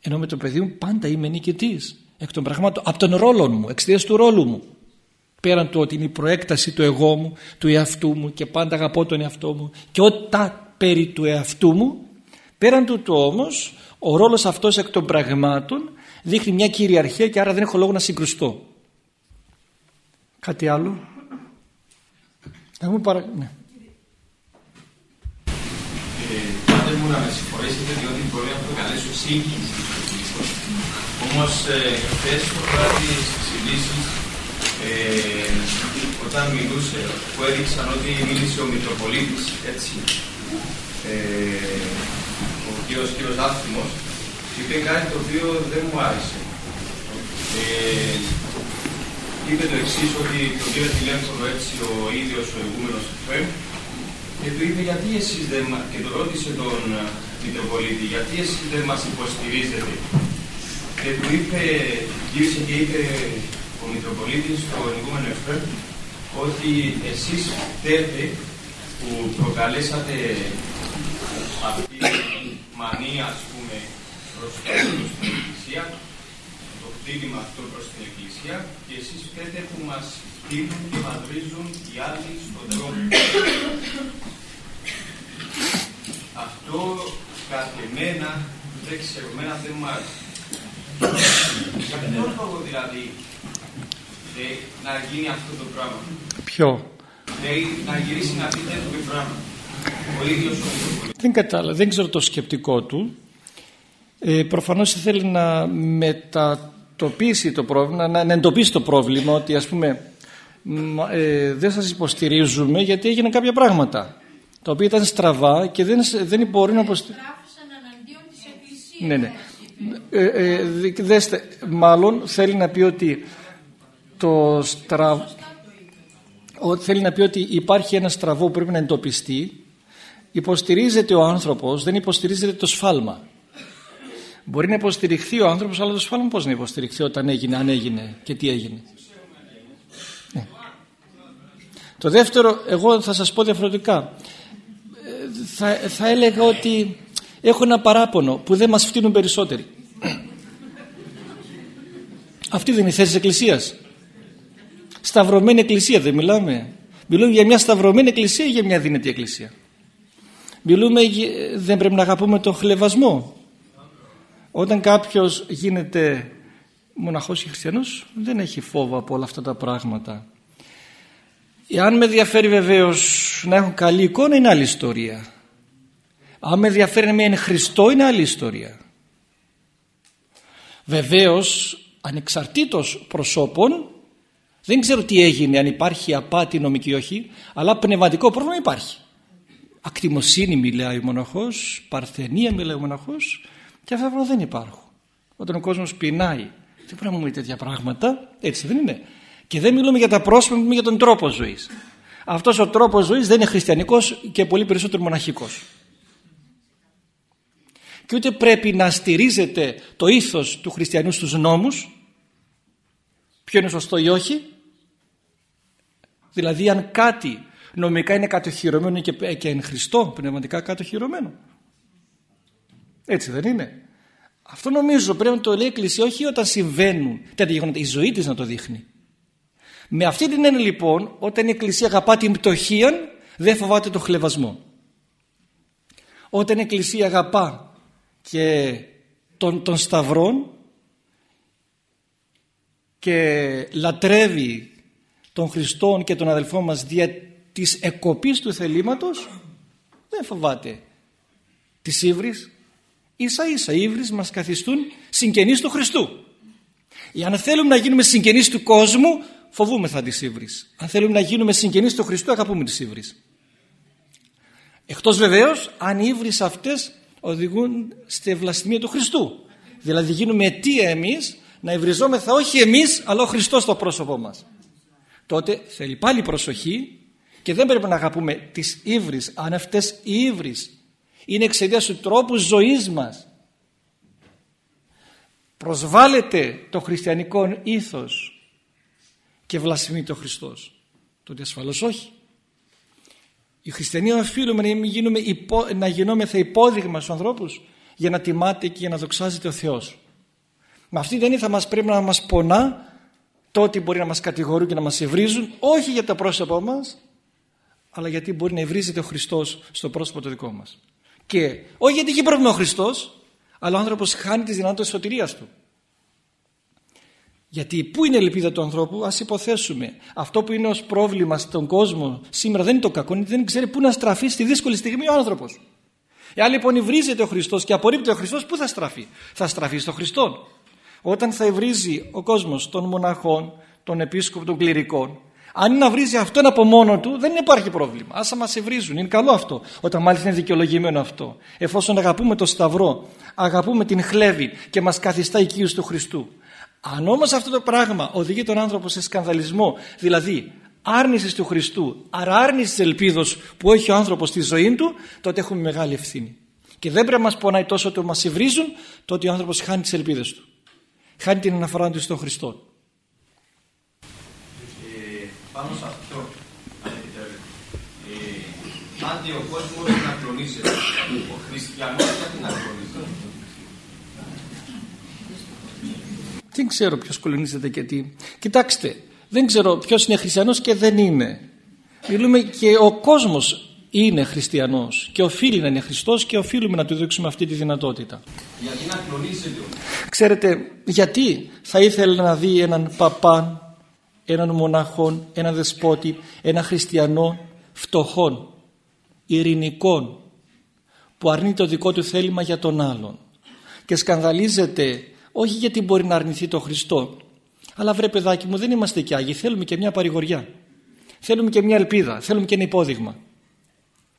Ενώ με το παιδί μου πάντα είμαι νικητής. Εκ των πραγμάτων, από τον ρόλο μου, εξαιτίας του ρόλου μου. Πέραν του ότι είναι η προέκταση του εγώ μου, του εαυτού μου και πάντα αγαπώ τον εαυτό μου και όταν περί του εαυτού μου, πέραν του του όμως, ο ρόλος αυτός εκ των πραγμάτων δείχνει μια κυριαρχία και άρα δεν έχω λόγο να συγκρουστώ. Κάτι άλλο; Να μου παρα... Ναι. Πάτε μου να με συγχωρέσετε διότι μπορεί να προκαλέσω σύγχυση Όμως ε, χθες το βράδυ στις ειδήσεις ε, όταν μιλούσε που έδειξαν ότι μίλησε ο Μητροπολίτης έτσι ε, ο κύριος κύριος Άθιμος είπε κάτι το οποίο δεν μου άρεσε. Ε, είπε το εξής ότι το πήρε τηλέφωνο έτσι ο ίδιος ο ηγούμενος ΕΦΕΜ και του είπε γιατί εσείς δεν και το ρώτησε τον ε, Μητροπολίτη γιατί εσείς δεν μας υποστηρίζετε; Και του είπε, γύρισε και είπε ο Μητροπολίτης στο ηγούμενο ΕΦΕΜ ότι εσείς φταίτε που προκαλέσατε αυτή τη μανία ας πούμε προς την Εκκλησία το χτύπημα αυτό προς την Εκκλησία και εσείς φταίτε που μας χτύπουν και μας βρίζουν οι άλλοι στον δρόμο. Αυτό κατά εμένα δεν ξέρω, εμένα δεν μου άρεσε. Για ποιον λόγο δηλαδή ε, να γίνει αυτό το πράγμα; Ποιο; Ε, να γυρίσει να πει τέτοιο πράγμα. Ο ίδιος ο Δεν κατάλαβα, δεν ξέρω το σκεπτικό του. Ε, προφανώς θέλει να μετατοπίσει το πρόβλημα, να, να εντοπίσει το πρόβλημα ότι ας πούμε ε, δεν σας υποστηρίζουμε γιατί έγιναν κάποια πράγματα τα οποία ήταν στραβά και δεν, δεν μπορεί να υποστηρίζουν. εναντίον της Εκκλησίας. Ναι, ναι. ε, ε, δέστε, μάλλον θέλει να πει ότι το στρα... θέλει να πει ότι υπάρχει ένα στραβό που πρέπει να εντοπιστεί υποστηρίζεται ο άνθρωπος δεν υποστηρίζεται το σφάλμα μπορεί να υποστηριχθεί ο άνθρωπος αλλά το σφάλμα πώς να υποστηριχθεί όταν έγινε, αν έγινε και τι έγινε ναι. το δεύτερο εγώ θα σας πω διαφορετικά ε, θα, θα έλεγα ότι έχω ένα παράπονο που δεν μας φτύνουν περισσότεροι. Αυτή δεν είναι η θέση της Εκκλησίας. Σταυρωμένη εκκλησία δεν μιλάμε. Μιλούμε για μια σταυρωμένη εκκλησία ή για μια δύνατη εκκλησία; Μιλούμε δεν πρέπει να αγαπούμε τον χλεβασμό. Όταν κάποιος γίνεται μοναχός ή χριστιανός δεν έχει φόβο από όλα αυτά τα πράγματα εάν με ενδιαφέρει βεβαίως να έχουν καλή εικόνα είναι άλλη ιστορία αν με ενδιαφέρει να είναι Χριστό είναι άλλη ιστορία βεβαίως ανεξαρτήτως προσώπων δεν ξέρω τι έγινε, αν υπάρχει απάτη νομική ή όχι, αλλά πνευματικό πρόβλημα υπάρχει. Ακτιμοσύνη μιλάει ο μοναχός, παρθενία μιλάει ο μοναχός και αυτά δεν υπάρχουν. Όταν ο κόσμος πεινάει, δεν πρέπει να μου τέτοια πράγματα, έτσι δεν είναι. Και δεν μιλούμε για τα πρόσωπα, μιλούμε για τον τρόπο ζωής. Αυτός ο τρόπος ζωής δεν είναι χριστιανικός και πολύ περισσότερο μοναχικός. Και ούτε πρέπει να στηρίζεται το ήθος του χριστιανού στους νόμους, ποιο είναι σωστό ή όχι, Δηλαδή αν κάτι νομικά είναι κατοχυρωμένο και, και εν Χριστώ πνευματικά κατοχυρωμένο. Έτσι δεν είναι. Αυτό νομίζω πρέπει να το λέει η Εκκλησία όχι όταν συμβαίνουν τέτοια γεγονότα. Η ζωή της να το δείχνει. Με αυτή την έννοια λοιπόν όταν η Εκκλησία αγαπά την πτωχία δεν φοβάται το χλεβασμό. Όταν η Εκκλησία αγαπά και τον, τον σταυρών και λατρεύει των Χριστών και των αδελφών μας δια της εκοπής του θελήματος δεν φοβάται τις ύβρις ίσα ίσα οι ύβρις μας καθιστούν συγγενείς του Χριστού αν θέλουμε να γίνουμε συγγενείς του κόσμου φοβούμεθα τις ύβρις αν θέλουμε να γίνουμε συγγενείς του Χριστού αγαπούμε τις ύβρις εκτός βεβαίως αν οι ύβρις αυτές οδηγούν στη βλαστημία του Χριστού. Δηλαδή γίνουμε αιτία εμείς να υβριζόμεθα όχι εμείς αλλά ο Χριστός στο πρόσωπό μας. Τότε θέλει πάλι προσοχή και δεν πρέπει να αγαπούμε τις ύβρις αν αυτές οι ύβρις είναι εξαιτίας του τρόπου ζωής μας. Προσβάλλεται το χριστιανικό ήθος και βλασφημεί το Χριστός. Τότε ασφαλώς όχι. Οι χριστιανοί οφείλουμε να, γίνουμε υπό, να γινόμεθα υπόδειγμα στους ανθρώπους για να τιμάται και για να δοξάζεται ο Θεός. Με αυτή την έννοια θα μας πρέπει να μας πονά τότε μπορεί να μας κατηγορούν και να μας ευρίζουν όχι για το πρόσωπό μας αλλά γιατί μπορεί να ευρίζεται ο Χριστός στο πρόσωπο το δικό μας. Και όχι γιατί έχει πρόβλημα ο Χριστός αλλά ο άνθρωπος χάνει τις δυνατότητες σωτηρίας του γιατί πού είναι η ελπίδα του ανθρώπου ας υποθέσουμε αυτό που είναι ως πρόβλημα στον κόσμο σήμερα δεν είναι το κακό είναι δεν ξέρει πού να στραφεί στη δύσκολη στιγμή ο άνθρωπος εάν λοιπόν υβρίζεται ο Χριστός και απορρίπτει ο Χριστός πού θα στραφεί; Θα στραφεί στο Χριστό όταν θα ευρίζει ο κόσμος των μοναχών, των επίσκοπων, των κληρικών αν είναι να βρίζει αυτόν από μόνο του δεν υπάρχει πρόβλημα. Άσα μας ευρίζουν. Είναι καλό αυτό. Όταν μάλιστα είναι δικαιολογημένο αυτό. Εφόσον αγαπούμε το Σταυρό, αγαπούμε την χλέβη και μας καθιστά οικείους του Χριστού. Αν όμως αυτό το πράγμα οδηγεί τον άνθρωπο σε σκανδαλισμό, δηλαδή άρνησης του Χριστού, άρα άρνησης της ελπίδος που έχει ο άνθρωπος στη ζωή του, τότε έχουμε μεγάλη ευθύνη. Και δεν πρέπει να μας πονάει τόσο ότι μας ευρίζουν, τότε ο άνθρωπος χάνει τις ελπίδες του χάνει την αναφορά του στον Χριστό. Ε, πάνω σε αυτό, αν ε, άντι ο κόσμος να κλονίζεται, ο χριστιανός γιατί να κλονίζεται. Δεν ξέρω ποιος κλονίζεται και τι. Κοιτάξτε, δεν ξέρω ποιος είναι χριστιανός και δεν είναι. Μιλούμε και ο κόσμος είναι χριστιανός και οφείλει να είναι Χριστός και οφείλουμε να του δείξουμε αυτή τη δυνατότητα. Γιατί να κλονίζεται Ξέρετε γιατί θα ήθελε να δει έναν παπά, έναν μοναχόν, έναν δεσπότη, ένα χριστιανό φτωχόν, ειρηνικών που αρνεί το δικό του θέλημα για τον άλλον και σκανδαλίζεται όχι γιατί μπορεί να αρνηθεί το Χριστό. Αλλά βρε παιδάκι μου δεν είμαστε και Άγιοι. Θέλουμε και μια παρηγοριά. Θέλουμε και μια ελπίδα. Θέλουμε και ένα υπόδειγμα.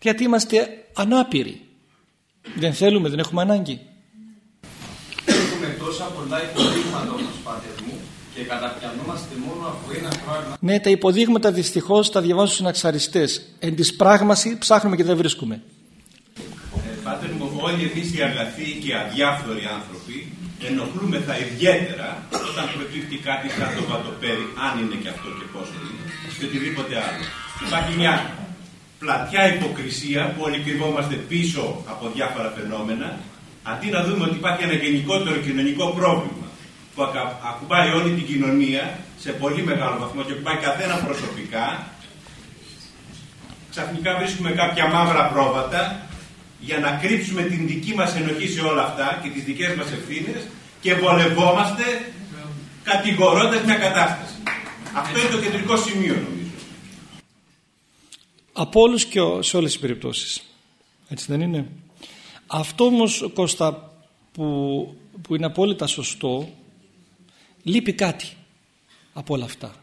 Γιατί είμαστε ανάπηροι. Δεν θέλουμε, δεν έχουμε ανάγκη. Πολλά υποδείγματα όμως, Πάτερ μου, και καταπιανόμαστε μόνο από ένα πράγμα. Ναι, τα υποδείγματα δυστυχώς τα διαβάζουν στους συναξαριστές. Εν της πράγμαση ψάχνουμε και δεν βρίσκουμε. Ε, πάτερ μου, όλοι εμείς οι αγαθοί και αδιάφθοροι άνθρωποι ενοχλούμεθα ιδιαίτερα όταν προκύπτει κάτι σαν το βατοπέρι, αν είναι και αυτό και πόσο είναι, και οτιδήποτε άλλο. Υπάρχει μια πλατιά υποκρισία που όλοι κρυβόμαστε πίσω από διάφορα φαινόμενα, αντί να δούμε ότι υπάρχει ένα γενικότερο κοινωνικό πρόβλημα που ακουμπάει όλη την κοινωνία σε πολύ μεγάλο βαθμό και ακουμπάει καθένα προσωπικά, ξαφνικά βρίσκουμε κάποια μαύρα πρόβατα για να κρύψουμε την δική μας ενοχή σε όλα αυτά και τις δικές μας ευθύνες και βολευόμαστε κατηγορώντας μια κατάσταση. Αυτό είναι το κεντρικό σημείο νομίζω. Από όλους και σε όλες τις περιπτώσεις. Έτσι δεν είναι; Αυτό όμως Κώστα που, που είναι απόλυτα σωστό λείπει κάτι από όλα αυτά.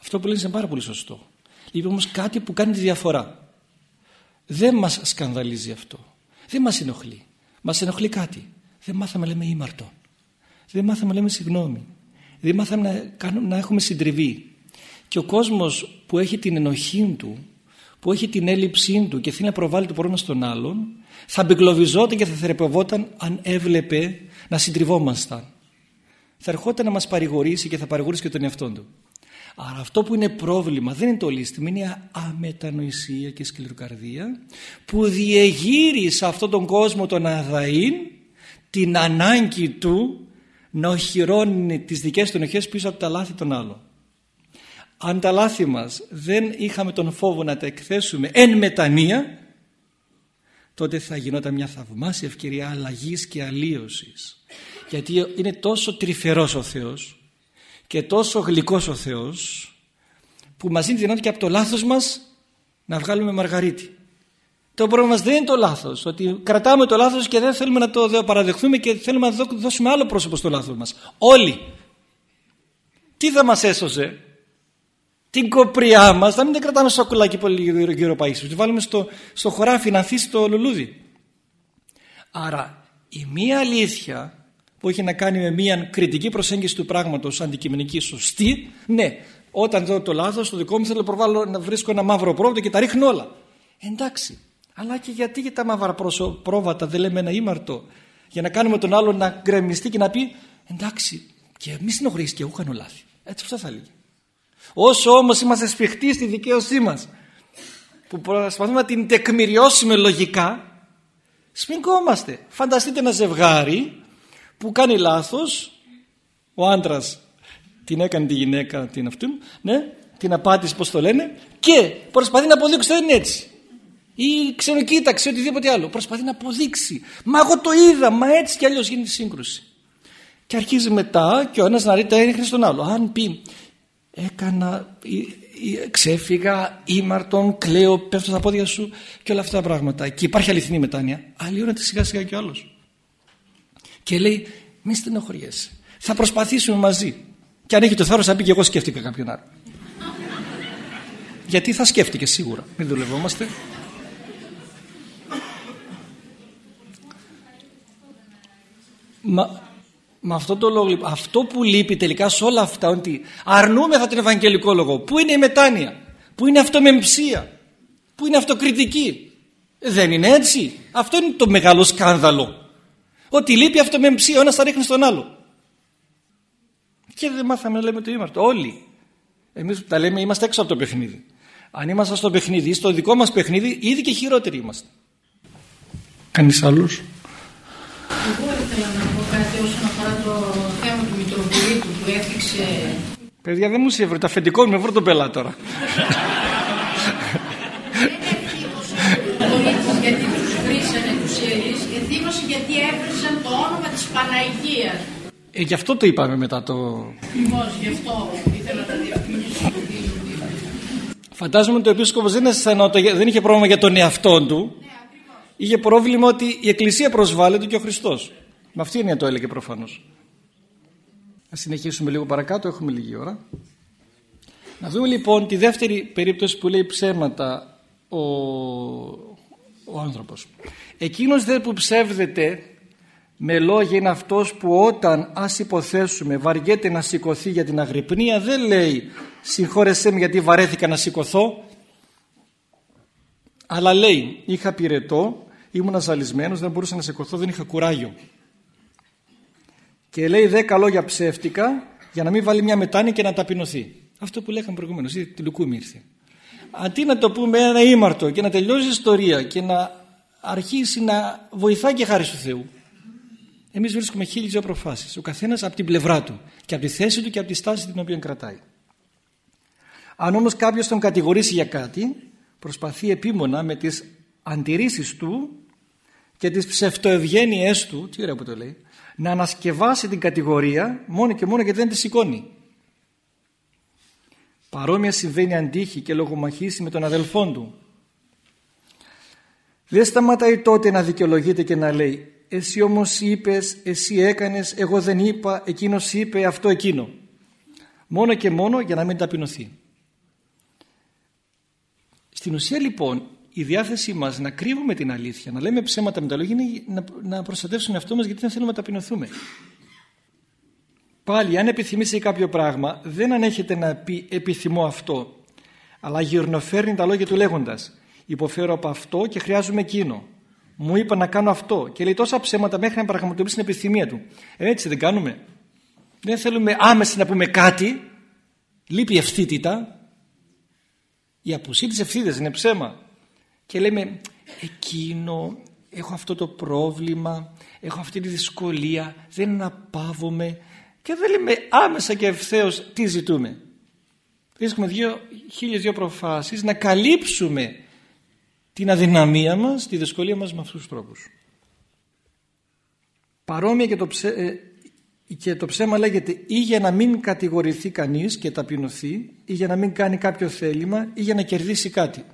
Αυτό που λένε είναι πάρα πολύ σωστό. Λείπει όμως κάτι που κάνει τη διαφορά. Δεν μας σκανδαλίζει αυτό. Δεν μας ενοχλεί. Μας ενοχλεί κάτι. Δεν μάθαμε να λέμε ήμαρτο. Δεν μάθαμε να λέμε συγγνώμη. Δεν μάθαμε να, κάνουμε, να έχουμε συντριβή. Και ο κόσμος που έχει την ενοχή του, που έχει την έλλειψή του και θέλει να προβάλλει το πρόβλημα στον άλλον, θα μπεγκλωβιζόταν και θα θεραπευόταν αν έβλεπε να συντριβόμασταν. Θα ερχόταν να μας παρηγορήσει και θα παρηγορήσει και τον εαυτό του. Άρα αυτό που είναι πρόβλημα δεν είναι το λύστημα, είναι η αμετανοησία και σκληροκαρδία που διεγείρει σε αυτόν τον κόσμο τον αδαήν την ανάγκη του να οχυρώνει τις δικές του ενοχές πίσω από τα λάθη των άλλων. Αν τα λάθη μας δεν είχαμε τον φόβο να τα εκθέσουμε εν μετανία τότε θα γινόταν μια θαυμάσια ευκαιρία αλλαγής και αλλίωσης. Γιατί είναι τόσο τρυφερός ο Θεός και τόσο γλυκός ο Θεός που μας δίνει δυνατότητα και από το λάθος μας να βγάλουμε μαργαρίτη. Το πρόβλημα μας δεν είναι το λάθος, ότι κρατάμε το λάθος και δεν θέλουμε να το παραδεχθούμε και θέλουμε να δώσουμε άλλο πρόσωπο στο λάθος μας. Όλοι. Τι θα μας έσωσε. Την κοπριά μας, να μην την κρατάμε στο σακουλάκι πολύ γύρω, γύρω παΐσου, τη βάλουμε στο, στο χωράφι να ανθίσει το λουλούδι. Άρα η μία αλήθεια που έχει να κάνει με μια κριτική προσέγγιση του πράγματος αντικειμενική σωστή, ναι, όταν δω το λάθος, το δικό μου θέλω να προβάλλω να βρίσκω ένα μαύρο πρόβατο και τα ρίχνω όλα. Εντάξει, αλλά και γιατί για τα μαύρα πρόβατα δεν λέμε ένα ήμαρτο, για να κάνουμε τον άλλο να γκρεμιστεί και να πει εντάξει, και μη συνοχωρήσει και εγώ κάνω λάθη. Έτσι αυτό θα λέγει. Όσο όμως είμαστε σφιχτοί στη δικαίωσή μας, που προσπαθούμε να την τεκμηριώσουμε λογικά, σφιγγόμαστε. Φανταστείτε ένα ζευγάρι που κάνει λάθος ο άντρας την έκανε τη γυναίκα την αυτού ναι, την απάτησε πως το λένε και προσπαθεί να αποδείξει ότι δεν είναι έτσι. Ή ξενοκοίταξε οτιδήποτε άλλο. Προσπαθεί να αποδείξει. Μα εγώ το είδα μα έτσι κι αλλιώς γίνεται σύγκρουση. Και αρχίζει μετά και ο ένας να ρίχνει έριχνε στον άλλο. Αν πει έκανα ξέφυγα, ήμαρτον, κλαίω, πέφτω στα πόδια σου και όλα αυτά τα πράγματα. Και υπάρχει αληθινή μετάνοια. Αλλιώνεται σιγά σιγά και ο άλλος και λέει μη στενοχωριέσαι θα προσπαθήσουμε μαζί και αν έχει το θάρρος θα πει και εγώ σκέφτηκα κάποιον άλλο [LAUGHS] γιατί θα σκέφτηκε σίγουρα μην δουλευόμαστε Μα, με αυτό το λόγο, αυτό που λείπει τελικά σε όλα αυτά, ότι αρνούμεθα τον Ευαγγελικό λόγο, πού είναι η μετάνοια, πού είναι αυτομεμψία, πού είναι αυτοκριτική; Δεν είναι έτσι. Αυτό είναι το μεγάλο σκάνδαλο. Ότι λείπει αυτό με μψία, ο ένας θα ρίχνει στον άλλο. Και δεν μάθαμε να λέμε το ήμαρτο. Όλοι. Εμείς τα λέμε είμαστε έξω από το παιχνίδι. Αν είμαστε στο παιχνίδι, στο δικό μας παιχνίδι, ήδη και χειρότεροι είμαστε. Κανείς άλλος; Εγώ ήθελα να πω κάτι όσον αφορά το θέμα του Μητροπολίτου που έφτιαξε... Παιδιά δεν μου σέβρε, τα αφεντικό με βρω τον πελά τώρα. [LAUGHS] γιατί τους βρήσανε τους ιερείς, εθίμωσε γιατί έβρισαν το όνομα της Παναγίας. Ε, γι' αυτό το είπαμε μετά το... Ακριβώς, γι' αυτό ήθελα να διευκρινίσω Φαντάζομαι ότι ο επίσκοπος δεν, δεν είχε πρόβλημα για τον εαυτό του. Ναι, είχε πρόβλημα ότι η Εκκλησία προσβάλλεται και ο Χριστός. Με αυτή είναι το έλεγε προφανώς. Να συνεχίσουμε λίγο παρακάτω, έχουμε λίγη ώρα. Να δούμε λοιπόν τη δεύτερη περίπτωση που λέει ψέματα ο, ο άνθρωπος. Εκείνος δε που ψεύδεται με λόγια είναι αυτός που όταν ας υποθέσουμε βαριέται να σηκωθεί για την αγρυπνία δεν λέει συγχώρεσέ με γιατί βαρέθηκα να σηκωθώ αλλά λέει είχα πυρετό, ήμουν ζαλισμένος, δεν μπορούσα να σηκωθώ, δεν είχα κουράγιο. Και λέει δέκα λόγια ψεύτικα για να μην βάλει μια μετάνοια και να ταπεινωθεί. Αυτό που λέγαμε προηγουμένως, τη Λουκούμη ήρθε. Αντί να το πούμε ένα ήμαρτο και να τελειώσει η ιστορία και να αρχίσει να βοηθάει και χάρη του Θεού. Εμείς βρίσκουμε χίλιες δύο προφάσεις. Ο καθένας από την πλευρά του και από τη θέση του και από τη στάση την οποία κρατάει. Αν όμως κάποιος τον κατηγορήσει για κάτι, προσπαθεί επίμονα με τις αντιρρήσεις του και τις ψευτοευγένειές του, τι ωραία που το λέει, να ανασκευάσει την κατηγορία μόνο και μόνο γιατί δεν τη σηκώνει. Παρόμοια συμβαίνει αντίχη και λογομαχήσει με τον αδελφόν του. Δεν σταματάει τότε να δικαιολογείται και να λέει «Εσύ όμως είπες, εσύ έκανες, εγώ δεν είπα, εκείνος είπε αυτό εκείνο». Μόνο και μόνο για να μην ταπεινωθεί. Στην ουσία λοιπόν η διάθεσή μας να κρύβουμε την αλήθεια, να λέμε ψέματα με τα λόγια είναι να, να προστατεύσουμε αυτό μας γιατί δεν θέλουμε να ταπεινωθούμε. Πάλι αν επιθυμήσει κάποιο πράγμα δεν ανέχεται να πει επιθυμώ αυτό αλλά γυρνοφέρνει τα λόγια του λέγοντας υποφέρω από αυτό και χρειάζομαι εκείνο. Μου είπα να κάνω αυτό και λέει τόσα ψέματα μέχρι να πραγματοποιήσει την επιθυμία του. Έτσι δεν κάνουμε. Δεν θέλουμε άμεσα να πούμε κάτι, λείπει ευθύτητα. Η απουσία της ευθύτητας είναι ψέμα. Και λέμε εκείνο, έχω αυτό το πρόβλημα, έχω αυτή τη δυσκολία, δεν αναπαύομαι και δεν λέμε άμεσα και ευθέως τι ζητούμε. Βρίσκουμε δύο, χίλιες δύο προφάσεις να καλύψουμε την αδυναμία μας, τη δυσκολία μας με αυτούς τους τρόπους. Παρόμοια και το, ε, και το ψέμα λέγεται ή για να μην κατηγορηθεί κανείς και ταπεινωθεί ή για να μην κάνει κάποιο θέλημα ή για να κερδίσει κάτι.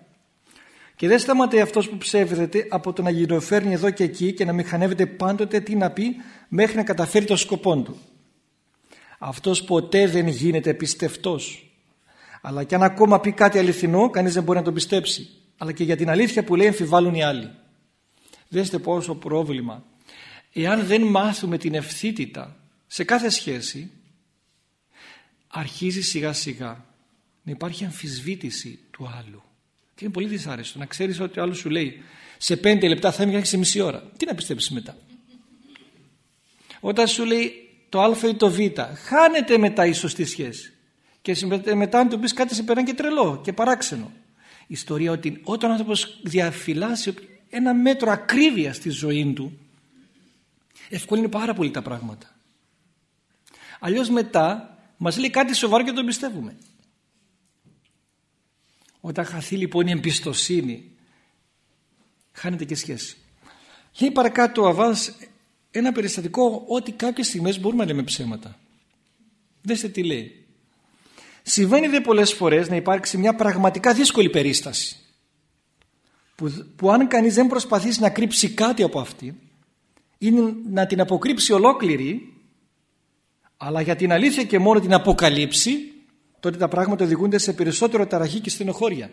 Και δεν σταματάει αυτός που ψεύδεται από το να γυροφέρνει εδώ και εκεί και να μηχανεύεται πάντοτε τι να πει μέχρι να καταφέρει το σκοπό του. Αυτός ποτέ δεν γίνεται πιστευτός. Αλλά και αν ακόμα πει κάτι αληθινό κανείς δεν μπορεί να το πιστέψει αλλά και για την αλήθεια που λέει εμφιβάλλουν οι άλλοι. Δέστε πόσο πρόβλημα. Εάν δεν μάθουμε την ευθύτητα σε κάθε σχέση αρχίζει σιγά σιγά να υπάρχει αμφισβήτηση του άλλου. Και είναι πολύ δυσάρεστο να ξέρεις ότι ο άλλος σου λέει σε πέντε λεπτά θα είμαι σε μισή ώρα. Τι να πιστέψεις μετά. Όταν σου λέει το α ή το β χάνεται μετά η σωστή σχέση. Και μετά αν του πεις κάτι σε περνάει και τρελό και παράξενο ιστορία ότι όταν ο άνθρωπος διαφυλάσσει ένα μέτρο ακρίβεια στη ζωή του ευκολύνει πάρα πολύ τα πράγματα. Αλλιώς μετά μας λέει κάτι σοβαρό και τον πιστεύουμε. Όταν χαθεί λοιπόν η εμπιστοσύνη χάνεται και σχέση. Λέει παρακάτω ο Αβάς ένα περιστατικό ότι κάποιες στιγμές μπορούμε να λέμε ψέματα. Δέστε τι λέει. Συμβαίνει δε πολλές φορές να υπάρξει μια πραγματικά δύσκολη περίσταση που, που αν κανείς δεν προσπαθήσει να κρύψει κάτι από αυτή ή να την αποκρύψει ολόκληρη αλλά για την αλήθεια και μόνο την αποκαλύψει τότε τα πράγματα οδηγούνται σε περισσότερο ταραχή και στενοχώρια.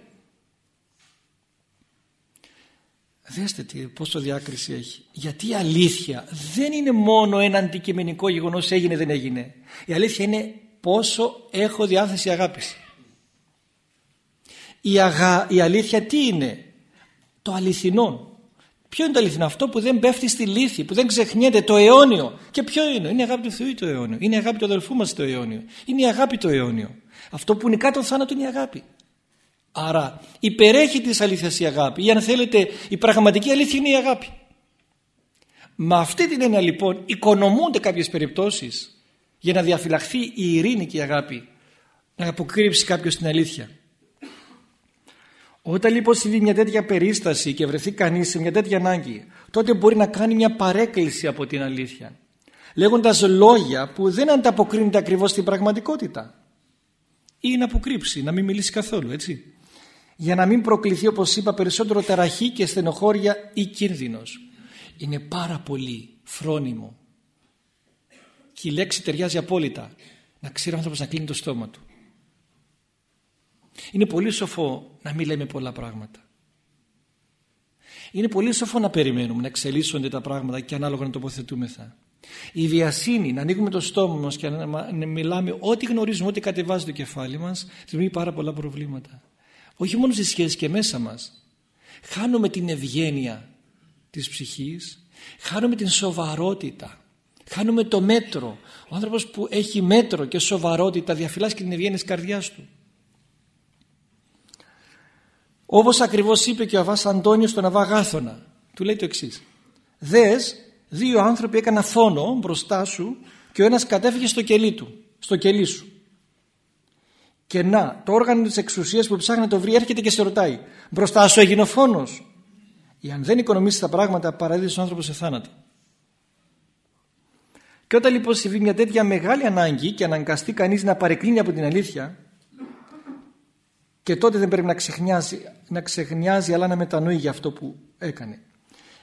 Δέστε τι, πόσο διάκριση έχει. Γιατί η αλήθεια δεν είναι μόνο ένα αντικειμενικό γεγονός έγινε δεν έγινε. Η αλήθεια είναι πόσο έχω διάθεση αγάπης. Η, αγα... η αλήθεια τι είναι; Το αληθινό. Ποιο είναι το αληθινό; Αυτό που δεν πέφτει στη λύθη, που δεν ξεχνιέται το αιώνιο. Και ποιο είναι; Είναι η αγάπη του Θεού το αιώνιο; Είναι η αγάπη του αδελφού μας το αιώνιο; Είναι η αγάπη το αιώνιο. Αυτό που νικά τον θάνατο είναι η αγάπη. Άρα υπερέχει της αλήθειας η αγάπη. Ή αν θέλετε η πραγματική αλήθεια είναι η αγάπη. Με αυτή την έννοια λοιπόν οικονομούνται κάποιες περιπτώσεις για να διαφυλαχθεί η ειρήνη και η αγάπη να αποκρύψει κάποιος την αλήθεια. Όταν λοιπόν συμβεί μια τέτοια περίσταση και βρεθεί κανείς σε μια τέτοια ανάγκη τότε μπορεί να κάνει μια παρέκκληση από την αλήθεια λέγοντας λόγια που δεν ανταποκρίνεται ακριβώς στην πραγματικότητα. Ή να αποκρύψει, να μην μιλήσει καθόλου έτσι. Για να μην προκληθεί όπως είπα περισσότερο ταραχή και στενοχώρια ή κίνδυνος. Είναι πάρα πολύ φρόνιμο και η λέξη ταιριάζει απόλυτα. Να ξέρει ο άνθρωπος να κλείνει το στόμα του. Είναι πολύ σοφό να μην λέμε πολλά πράγματα. Είναι πολύ σοφό να περιμένουμε να εξελίσσονται τα πράγματα και ανάλογα να τοποθετούμεθα. Η βιασύνη, να ανοίγουμε το στόμα μας και να μιλάμε ό,τι γνωρίζουμε, ό,τι κατεβάζει το κεφάλι μας, δημιουργεί πάρα πολλά προβλήματα. Όχι μόνο στις σχέσεις και μέσα μας. Χάνουμε την ευγένεια της ψυχής, χάνουμε την σοβαρότητα, χάνουμε το μέτρο. Ο άνθρωπος που έχει μέτρο και σοβαρότητα διαφυλάσσει και την ευγένεια της καρδιάς του. Όπως ακριβώς είπε και ο Αβάς Αντώνιος στον Αβά Γάθωνα. Του λέει το εξής. Δες δύο άνθρωποι έκαναν φόνο μπροστά σου και ο ένας κατέφυγε στο κελί του, στο κελί σου. Και να, το όργανο της εξουσίας που ψάχνει να το βρει έρχεται και σε ρωτάει μπροστά σου έγινε ο φόνος. αν δεν οικονομήσει τα πράγματα παραδείγει ο άνθρωπος σε θάνατο. Και όταν λοιπόν συμβεί μια τέτοια μεγάλη ανάγκη και αναγκαστεί κανείς να παρεκκλίνει από την αλήθεια και τότε δεν πρέπει να ξεχνιάζει, να ξεχνιάζει αλλά να μετανοεί για αυτό που έκανε.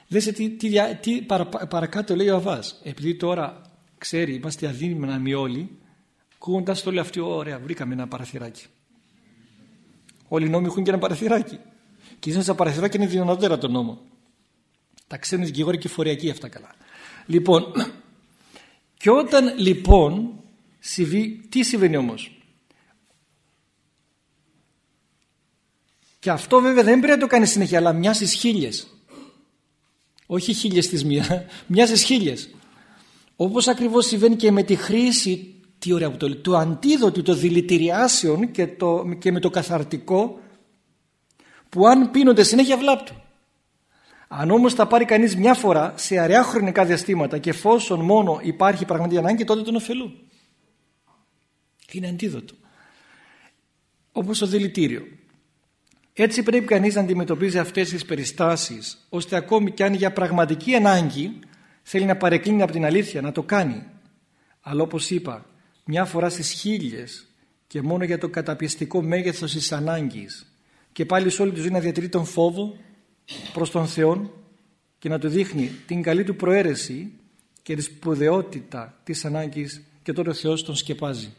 Δέστε τι, τι, τι παρα, παρακάτω λέει ο Αβάς. Επειδή τώρα ξέρει, είμαστε αδύναμοι όλοι, ακούγοντα το λέει αυτή, ωραία, βρήκαμε ένα παραθυράκι. Όλοι οι νόμοι έχουν και ένα παραθυράκι. Και ίσως τα παραθυράκια είναι δυνατότερα το νόμο. Τα ξέρουν οι δικηγόροι και φοριακοί αυτά καλά. Λοιπόν, και όταν λοιπόν συμβεί, τι συμβαίνει όμως; Και αυτό βέβαια δεν πρέπει να το κάνει συνέχεια, αλλά μια στι χίλιες. Όχι χίλιες τη μία, [LAUGHS] μια στι χίλιες. Όπως ακριβώς συμβαίνει και με τη χρήση τι ωραία που το λέει, του αντίδοτου των δηλητηριάσεων και, το, και με το καθαρτικό που αν πίνονται συνέχεια βλάπτουν. Αν όμως τα πάρει κανείς μια φορά σε αραιά χρονικά διαστήματα και εφόσον μόνο υπάρχει πραγματική ανάγκη τότε τον ωφελούν. Είναι αντίδοτο. Όπως το δηλητήριο. Έτσι πρέπει κανείς να αντιμετωπίζει αυτές τις περιστάσεις ώστε ακόμη και αν για πραγματική ανάγκη θέλει να παρεκκλίνει από την αλήθεια να το κάνει. Αλλά όπως είπα μια φορά στις χίλιες και μόνο για το καταπιεστικό μέγεθος της ανάγκης και πάλι σε όλη του ζωή να διατηρεί τον φόβο προς τον Θεό και να του δείχνει την καλή του προαίρεση και τη σπουδαιότητα της ανάγκης και τότε ο Θεός τον σκεπάζει.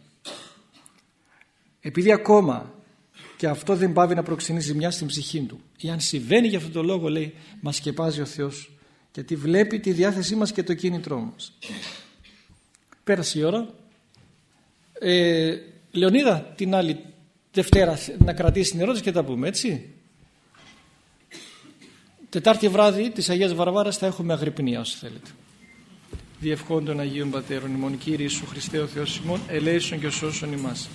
Επειδή ακόμα και αυτό δεν πάβει να προξενεί μια στην ψυχή του. Εάν συμβαίνει για αυτόν τον λόγο λέει μας σκεπάζει ο Θεός γιατί βλέπει τη διάθεσή μας και το κίνητρό μας. Πέρασε η ώρα. Ε, Λεωνίδα την άλλη Δευτέρα να κρατήσει την ερώτηση και τα πούμε έτσι. Τετάρτη βράδυ της Αγίας Βαρβάρας θα έχουμε αγρυπνία όσοι θέλετε. Διευχών των Αγίων Πατέρων ημών Κύριε Ιησού Χριστέ ο Θεός ημών ελέησον και σώσον ημάς.